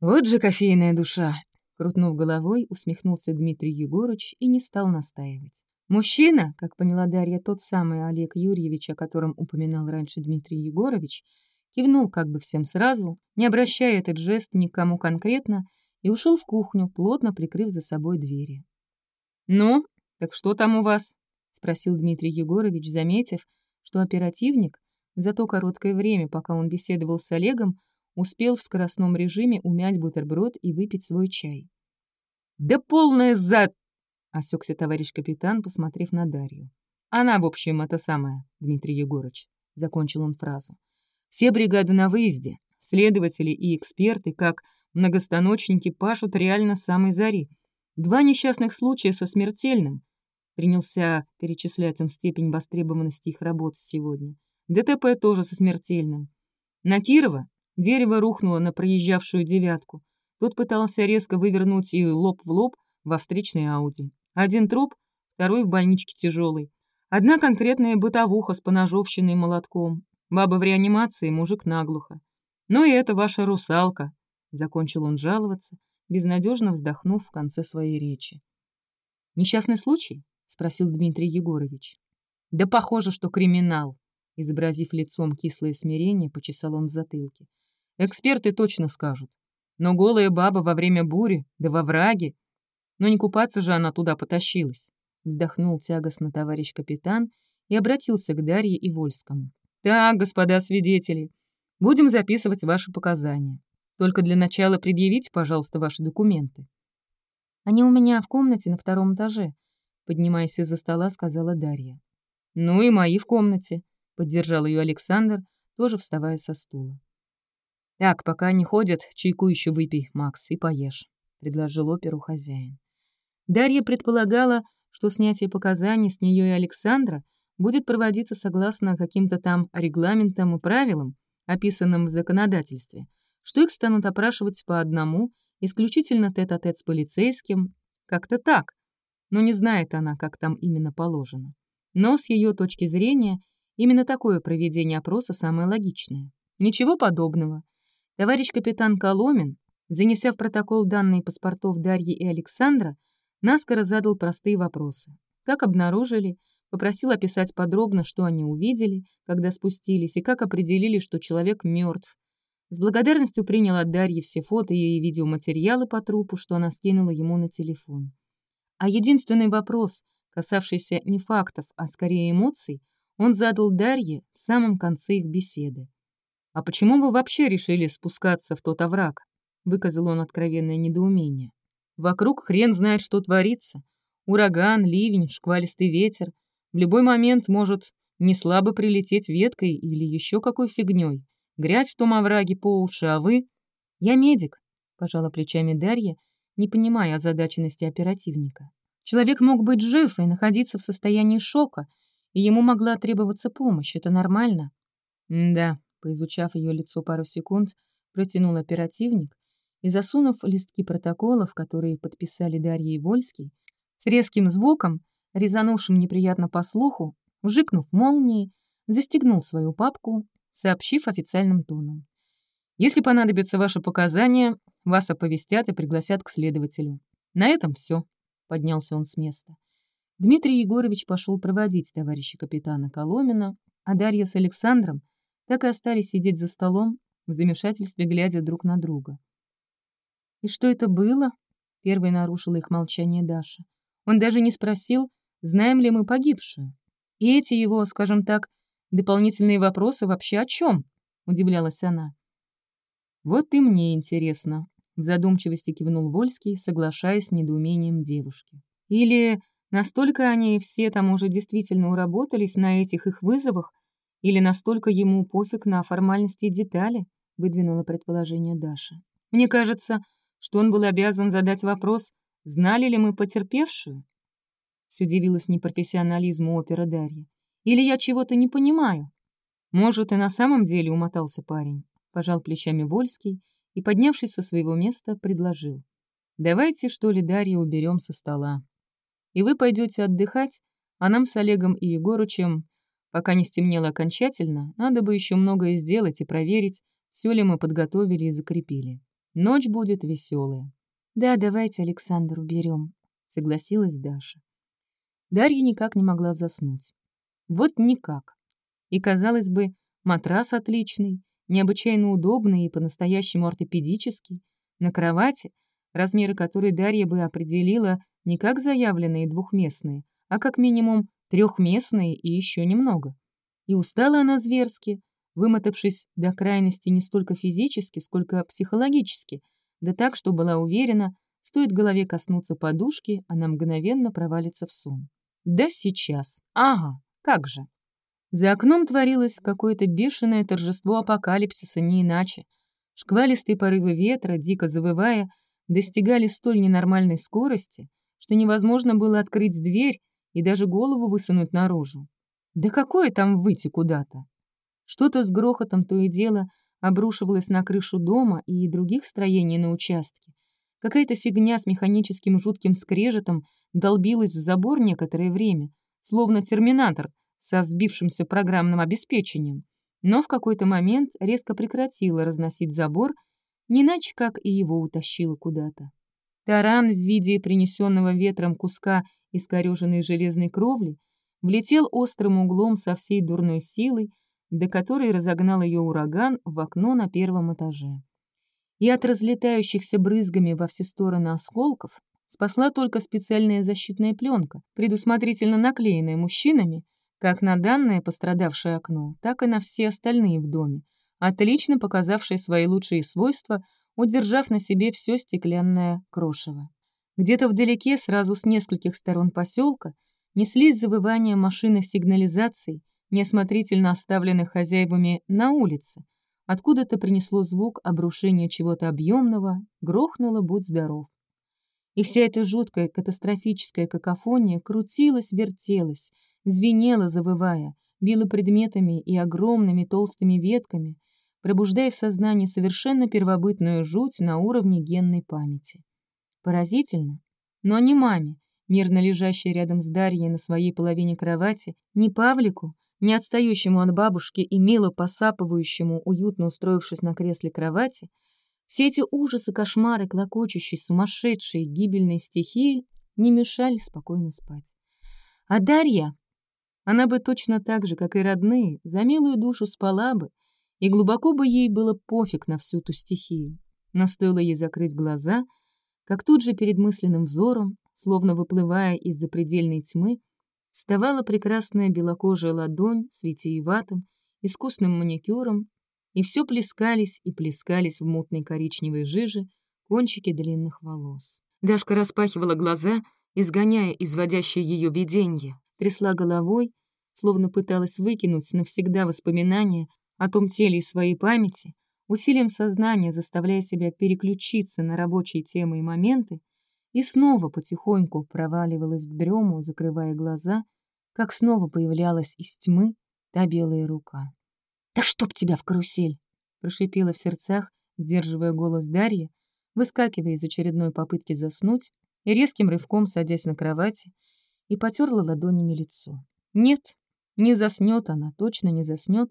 «Вот же кофейная душа!» Крутнув головой, усмехнулся Дмитрий Егорыч и не стал настаивать. Мужчина, как поняла Дарья, тот самый Олег Юрьевич, о котором упоминал раньше Дмитрий Егорович, кивнул как бы всем сразу, не обращая этот жест никому конкретно, и ушел в кухню, плотно прикрыв за собой двери. «Ну, так что там у вас?» — спросил Дмитрий Егорович, заметив, что оперативник за то короткое время, пока он беседовал с Олегом, успел в скоростном режиме умять бутерброд и выпить свой чай. «Да полная зад!» — осекся товарищ капитан, посмотрев на Дарью. «Она, в общем, это самое, Дмитрий Егорыч», — закончил он фразу. «Все бригады на выезде, следователи и эксперты, как многостаночники, пашут реально с самой зари. Два несчастных случая со смертельным». Принялся перечислять он степень востребованности их работы сегодня. ДТП тоже со смертельным. На Кирова Дерево рухнуло на проезжавшую девятку. Тот пытался резко вывернуть и лоб в лоб во встречной Ауди. Один труп, второй в больничке тяжелый. Одна конкретная бытовуха с поножовщиной молотком. Баба в реанимации, мужик наглухо. «Ну и это ваша русалка», — закончил он жаловаться, безнадежно вздохнув в конце своей речи. «Несчастный случай?» — спросил Дмитрий Егорович. «Да похоже, что криминал», — изобразив лицом кислое смирение, почесал он в затылке. Эксперты точно скажут. Но голая баба во время бури, да во враге. Но не купаться же она туда потащилась. Вздохнул тягостно товарищ капитан и обратился к Дарье и Вольскому. «Так, господа свидетели, будем записывать ваши показания. Только для начала предъявите, пожалуйста, ваши документы». «Они у меня в комнате на втором этаже», — поднимаясь из-за стола, сказала Дарья. «Ну и мои в комнате», — поддержал ее Александр, тоже вставая со стула. «Так, пока не ходят, чайку еще выпей, Макс, и поешь», — предложил оперу хозяин. Дарья предполагала, что снятие показаний с нее и Александра будет проводиться согласно каким-то там регламентам и правилам, описанным в законодательстве, что их станут опрашивать по одному, исключительно тет-а-тет -тет с полицейским, как-то так, но не знает она, как там именно положено. Но с ее точки зрения, именно такое проведение опроса самое логичное. Ничего подобного. Товарищ капитан Коломин, занеся в протокол данные паспортов Дарьи и Александра, наскоро задал простые вопросы. Как обнаружили, попросил описать подробно, что они увидели, когда спустились, и как определили, что человек мертв. С благодарностью принял от Дарьи все фото и видеоматериалы по трупу, что она скинула ему на телефон. А единственный вопрос, касавшийся не фактов, а скорее эмоций, он задал Дарье в самом конце их беседы. «А почему вы вообще решили спускаться в тот овраг?» — выказал он откровенное недоумение. «Вокруг хрен знает, что творится. Ураган, ливень, шквалистый ветер. В любой момент может не слабо прилететь веткой или еще какой фигней. Грязь в том овраге по уши, а вы...» «Я медик», — пожала плечами Дарья, не понимая озадаченности оперативника. Человек мог быть жив и находиться в состоянии шока, и ему могла требоваться помощь. Это нормально? да, поизучав ее лицо пару секунд, протянул оперативник и, засунув листки протоколов, которые подписали Дарья и Вольский, с резким звуком, резанувшим неприятно по слуху, вжикнув молнией, застегнул свою папку, сообщив официальным тоном. «Если понадобятся ваши показания, вас оповестят и пригласят к следователю. На этом все. поднялся он с места. Дмитрий Егорович пошел проводить товарища капитана Коломина, а Дарья с Александром так и остались сидеть за столом, в замешательстве глядя друг на друга. «И что это было?» — первой нарушила их молчание Даша. Он даже не спросил, знаем ли мы погибшую. И эти его, скажем так, дополнительные вопросы вообще о чем? удивлялась она. Вот и мне интересно, в задумчивости кивнул Вольский, соглашаясь с недоумением девушки. Или настолько они все там уже действительно уработались на этих их вызовах, или настолько ему пофиг на формальности и детали, выдвинула предположение Даша. Мне кажется, что он был обязан задать вопрос, Знали ли мы потерпевшую? Удивилась непрофессионализму опера Дарья. Или я чего-то не понимаю? Может, и на самом деле умотался парень. Пожал плечами Вольский и, поднявшись со своего места, предложил. Давайте, что ли, Дарья уберем со стола. И вы пойдете отдыхать, а нам с Олегом и Егорычем, пока не стемнело окончательно, надо бы еще многое сделать и проверить, все ли мы подготовили и закрепили. Ночь будет веселая. «Да, давайте Александр уберем», — согласилась Даша. Дарья никак не могла заснуть. Вот никак. И, казалось бы, матрас отличный, необычайно удобный и по-настоящему ортопедический, на кровати, размеры которой Дарья бы определила не как заявленные двухместные, а как минимум трехместные и еще немного. И устала она зверски, вымотавшись до крайности не столько физически, сколько психологически — да так, что была уверена, стоит голове коснуться подушки, она мгновенно провалится в сон. Да сейчас. Ага, как же. За окном творилось какое-то бешеное торжество апокалипсиса, не иначе. Шквалистые порывы ветра, дико завывая, достигали столь ненормальной скорости, что невозможно было открыть дверь и даже голову высунуть наружу. Да какое там выйти куда-то? Что-то с грохотом то и дело обрушивалась на крышу дома и других строений на участке. Какая-то фигня с механическим жутким скрежетом долбилась в забор некоторое время, словно терминатор со сбившимся программным обеспечением, но в какой-то момент резко прекратила разносить забор, не иначе как и его утащила куда-то. Таран в виде принесенного ветром куска искореженной железной кровли влетел острым углом со всей дурной силой, до которой разогнал ее ураган в окно на первом этаже. И от разлетающихся брызгами во все стороны осколков спасла только специальная защитная пленка, предусмотрительно наклеенная мужчинами, как на данное пострадавшее окно, так и на все остальные в доме, отлично показавшие свои лучшие свойства, удержав на себе все стеклянное крошево. Где-то вдалеке, сразу с нескольких сторон поселка, неслись завывания машины сигнализации, неосмотрительно оставленных хозяевами на улице. Откуда-то принесло звук обрушения чего-то объемного, грохнуло «Будь здоров». И вся эта жуткая катастрофическая какофония крутилась, вертелась, звенела, завывая, била предметами и огромными толстыми ветками, пробуждая в сознании совершенно первобытную жуть на уровне генной памяти. Поразительно, но не маме, мирно лежащей рядом с Дарьей на своей половине кровати, ни Павлику, ни отстающему от бабушки и мило посапывающему, уютно устроившись на кресле кровати, все эти ужасы, кошмары, клокочущие, сумасшедшие, гибельные стихии не мешали спокойно спать. А Дарья, она бы точно так же, как и родные, за милую душу спала бы, и глубоко бы ей было пофиг на всю ту стихию. Но стоило ей закрыть глаза, как тут же перед мысленным взором, словно выплывая из запредельной тьмы, вставала прекрасная белокожая ладонь с витиеватым, искусным маникюром, и все плескались и плескались в мутной коричневой жиже кончики длинных волос. Дашка распахивала глаза, изгоняя изводящее ее видение, трясла головой, словно пыталась выкинуть навсегда воспоминания о том теле из своей памяти, усилием сознания заставляя себя переключиться на рабочие темы и моменты, и снова потихоньку проваливалась в дрему, закрывая глаза, как снова появлялась из тьмы та белая рука. «Да чтоб тебя в карусель!» — прошипела в сердцах, сдерживая голос Дарьи, выскакивая из очередной попытки заснуть и резким рывком садясь на кровати, и потерла ладонями лицо. Нет, не заснет она, точно не заснет,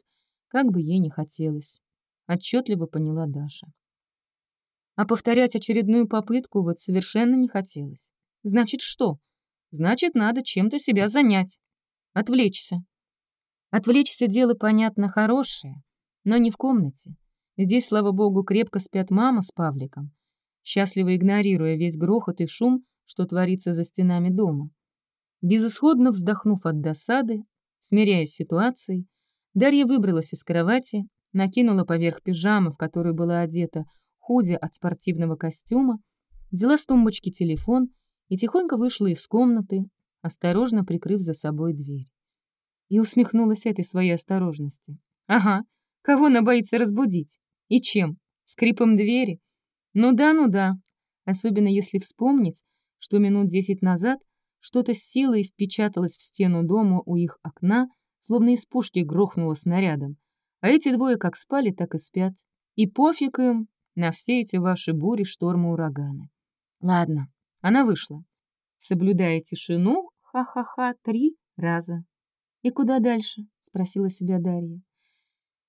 как бы ей не хотелось, отчетливо поняла Даша. А повторять очередную попытку вот совершенно не хотелось. Значит, что? Значит, надо чем-то себя занять. Отвлечься. Отвлечься дело, понятно, хорошее, но не в комнате. Здесь, слава богу, крепко спят мама с Павликом, счастливо игнорируя весь грохот и шум, что творится за стенами дома. Безысходно вздохнув от досады, смиряясь с ситуацией, Дарья выбралась из кровати, накинула поверх пижамы, в которую была одета, худи от спортивного костюма, взяла с тумбочки телефон и тихонько вышла из комнаты, осторожно прикрыв за собой дверь. И усмехнулась этой своей осторожности. Ага, кого она боится разбудить? И чем? Скрипом двери? Ну да, ну да. Особенно если вспомнить, что минут десять назад что-то с силой впечаталось в стену дома у их окна, словно из пушки грохнуло снарядом. А эти двое как спали, так и спят. И пофиг им, на все эти ваши бури, штормы, ураганы. Ладно, она вышла. Соблюдая тишину, ха-ха-ха, три раза. «И куда дальше?» — спросила себя Дарья.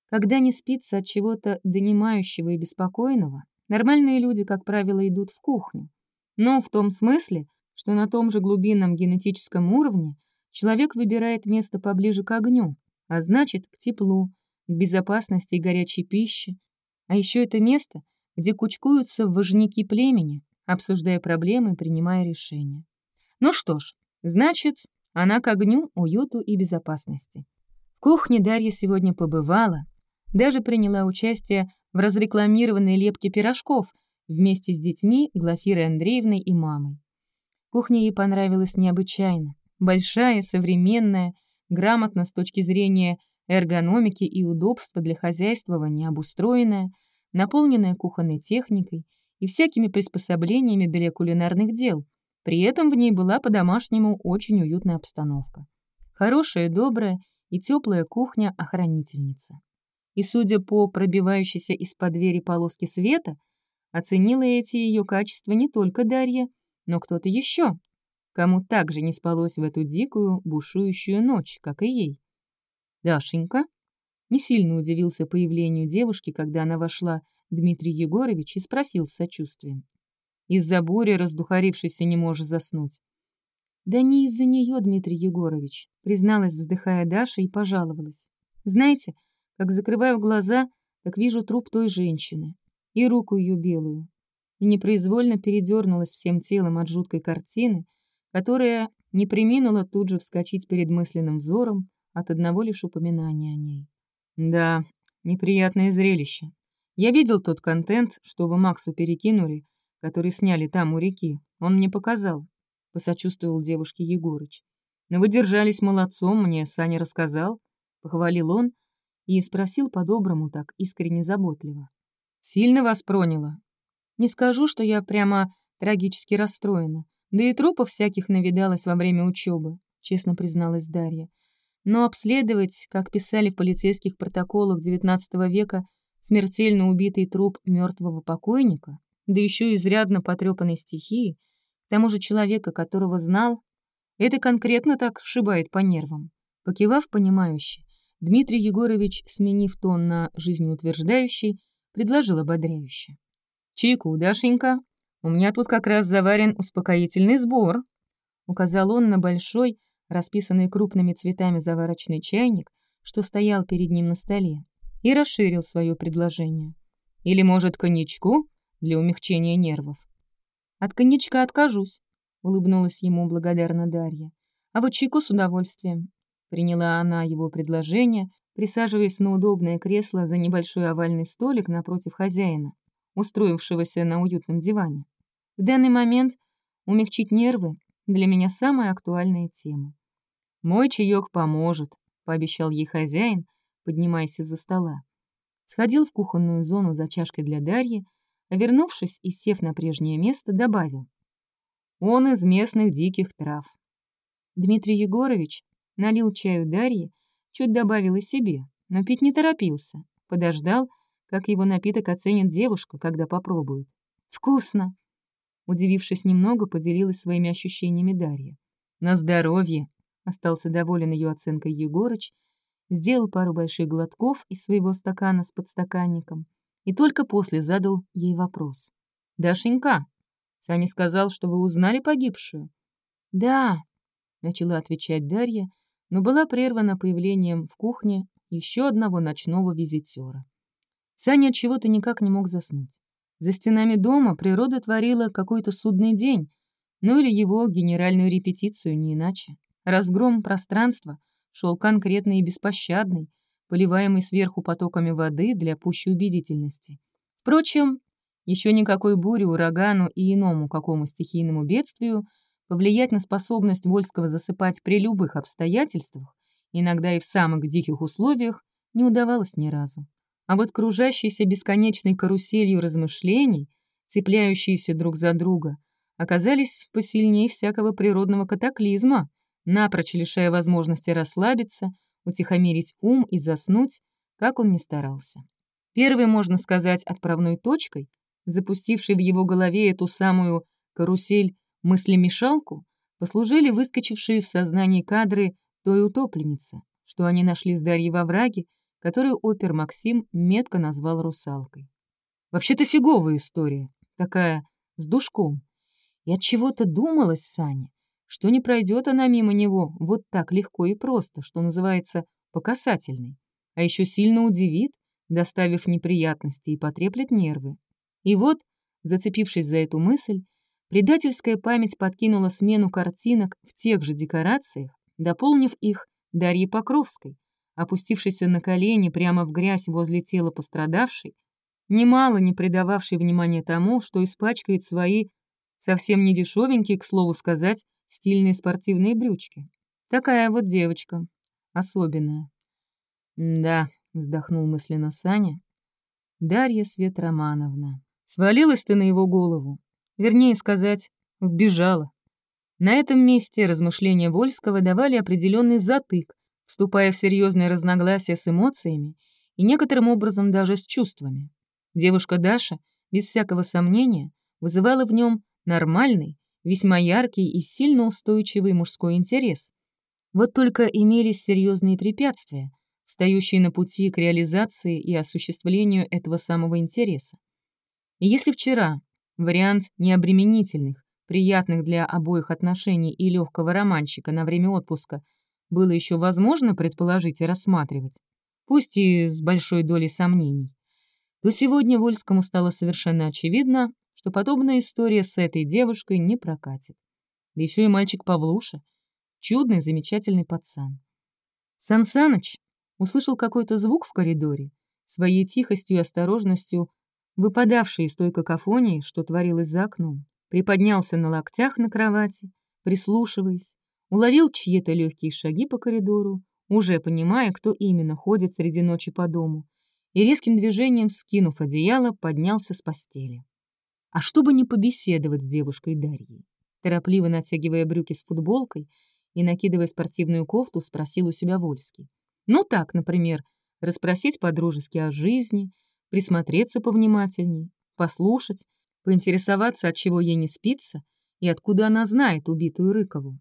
Когда не спится от чего-то донимающего и беспокойного, нормальные люди, как правило, идут в кухню. Но в том смысле, что на том же глубинном генетическом уровне человек выбирает место поближе к огню, а значит, к теплу, к безопасности и горячей пище. А еще это место, где кучкуются важники племени, обсуждая проблемы и принимая решения. Ну что ж, значит, она к огню, уюту и безопасности. В кухне Дарья сегодня побывала, даже приняла участие в разрекламированной лепке пирожков вместе с детьми Глафирой Андреевной и мамой. Кухня ей понравилась необычайно. Большая, современная, грамотно с точки зрения эргономики и удобства для хозяйствования обустроенная — наполненная кухонной техникой и всякими приспособлениями для кулинарных дел. При этом в ней была по-домашнему очень уютная обстановка. Хорошая, добрая и теплая кухня-охранительница. И, судя по пробивающейся из-под двери полоски света, оценила эти ее качества не только Дарья, но кто-то еще, кому также не спалось в эту дикую, бушующую ночь, как и ей. Дашенька не сильно удивился появлению девушки, когда она вошла, Дмитрий Егорович, и спросил с сочувствием. «Из-за бури раздухарившийся не можешь заснуть». «Да не из-за нее, Дмитрий Егорович», призналась, вздыхая Даша, и пожаловалась. «Знаете, как закрываю глаза, так вижу труп той женщины и руку ее белую, и непроизвольно передернулась всем телом от жуткой картины, которая не приминула тут же вскочить перед мысленным взором от одного лишь упоминания о ней. Да, неприятное зрелище. Я видел тот контент, что вы Максу перекинули, который сняли там у реки. Он мне показал, — посочувствовал девушке Егорыч. Но вы держались молодцом, мне Саня рассказал, — похвалил он и спросил по-доброму так, искренне заботливо. Сильно вас проняло? Не скажу, что я прямо трагически расстроена. Да и трупов всяких навидалась во время учебы, честно призналась Дарья. Но обследовать, как писали в полицейских протоколах XIX века, смертельно убитый труп мертвого покойника, да еще изрядно потрепанной стихии, к тому же человека, которого знал, это конкретно так вшибает по нервам. Покивав понимающе, Дмитрий Егорович, сменив тон на жизнеутверждающий, предложил ободряюще. «Чайку, Дашенька, у меня тут как раз заварен успокоительный сбор», указал он на большой, расписанный крупными цветами заварочный чайник, что стоял перед ним на столе, и расширил свое предложение. «Или, может, коньячку для умягчения нервов?» «От коньячка откажусь», — улыбнулась ему благодарно Дарья. «А вот чайку с удовольствием». Приняла она его предложение, присаживаясь на удобное кресло за небольшой овальный столик напротив хозяина, устроившегося на уютном диване. В данный момент умягчить нервы для меня самая актуальная тема. «Мой чаек поможет», — пообещал ей хозяин, поднимаясь из-за стола. Сходил в кухонную зону за чашкой для Дарьи, вернувшись и сев на прежнее место, добавил. «Он из местных диких трав». Дмитрий Егорович налил чаю Дарье, чуть добавил и себе, но пить не торопился, подождал, как его напиток оценит девушка, когда попробует. «Вкусно!» Удивившись немного, поделилась своими ощущениями Дарья. «На здоровье!» — остался доволен ее оценкой Егорыч, сделал пару больших глотков из своего стакана с подстаканником и только после задал ей вопрос. «Дашенька, Саня сказал, что вы узнали погибшую?» «Да», — начала отвечать Дарья, но была прервана появлением в кухне еще одного ночного визитера. Саня от чего-то никак не мог заснуть. За стенами дома природа творила какой-то судный день, ну или его генеральную репетицию, не иначе. Разгром пространства шел конкретный и беспощадный, поливаемый сверху потоками воды для пущей убедительности. Впрочем, еще никакой буре, урагану и иному какому стихийному бедствию повлиять на способность Вольского засыпать при любых обстоятельствах, иногда и в самых диких условиях, не удавалось ни разу. А вот кружащиеся бесконечной каруселью размышлений, цепляющиеся друг за друга, оказались посильнее всякого природного катаклизма, напрочь лишая возможности расслабиться, утихомирить ум и заснуть, как он ни старался. Первой, можно сказать, отправной точкой, запустившей в его голове эту самую карусель мыслемешалку, послужили выскочившие в сознании кадры той утопленницы, что они нашли с Дарьей во враге которую опер Максим метко назвал русалкой. Вообще-то фиговая история, такая с душком. И от чего-то думалось Саня, что не пройдет она мимо него вот так легко и просто, что называется, по касательной, а еще сильно удивит, доставив неприятности и потреплет нервы. И вот, зацепившись за эту мысль, предательская память подкинула смену картинок в тех же декорациях, дополнив их Дарьей Покровской, опустившийся на колени прямо в грязь возле тела пострадавшей, немало не придававший внимания тому, что испачкает свои, совсем не дешевенькие, к слову сказать, стильные спортивные брючки. Такая вот девочка. Особенная. «Да», — вздохнул мысленно Саня. «Дарья Свет Романовна. Свалилась ты на его голову. Вернее сказать, вбежала». На этом месте размышления Вольского давали определенный затык, вступая в серьезные разногласия с эмоциями и некоторым образом даже с чувствами. Девушка Даша, без всякого сомнения, вызывала в нем нормальный, весьма яркий и сильно устойчивый мужской интерес. Вот только имелись серьезные препятствия, встающие на пути к реализации и осуществлению этого самого интереса. И если вчера вариант необременительных, приятных для обоих отношений и легкого романчика на время отпуска – было еще возможно предположить и рассматривать, пусть и с большой долей сомнений, то сегодня Вольскому стало совершенно очевидно, что подобная история с этой девушкой не прокатит. Да еще и мальчик Павлуша, чудный, замечательный пацан. Сан Саныч услышал какой-то звук в коридоре, своей тихостью и осторожностью, выпадавший из той какофонии, что творилось за окном, приподнялся на локтях на кровати, прислушиваясь, уловил чьи-то легкие шаги по коридору, уже понимая, кто именно ходит среди ночи по дому, и резким движением, скинув одеяло, поднялся с постели. А чтобы не побеседовать с девушкой Дарьей, торопливо натягивая брюки с футболкой и накидывая спортивную кофту, спросил у себя Вольский. Ну так, например, расспросить по-дружески о жизни, присмотреться повнимательней, послушать, поинтересоваться, от чего ей не спится и откуда она знает убитую Рыкову.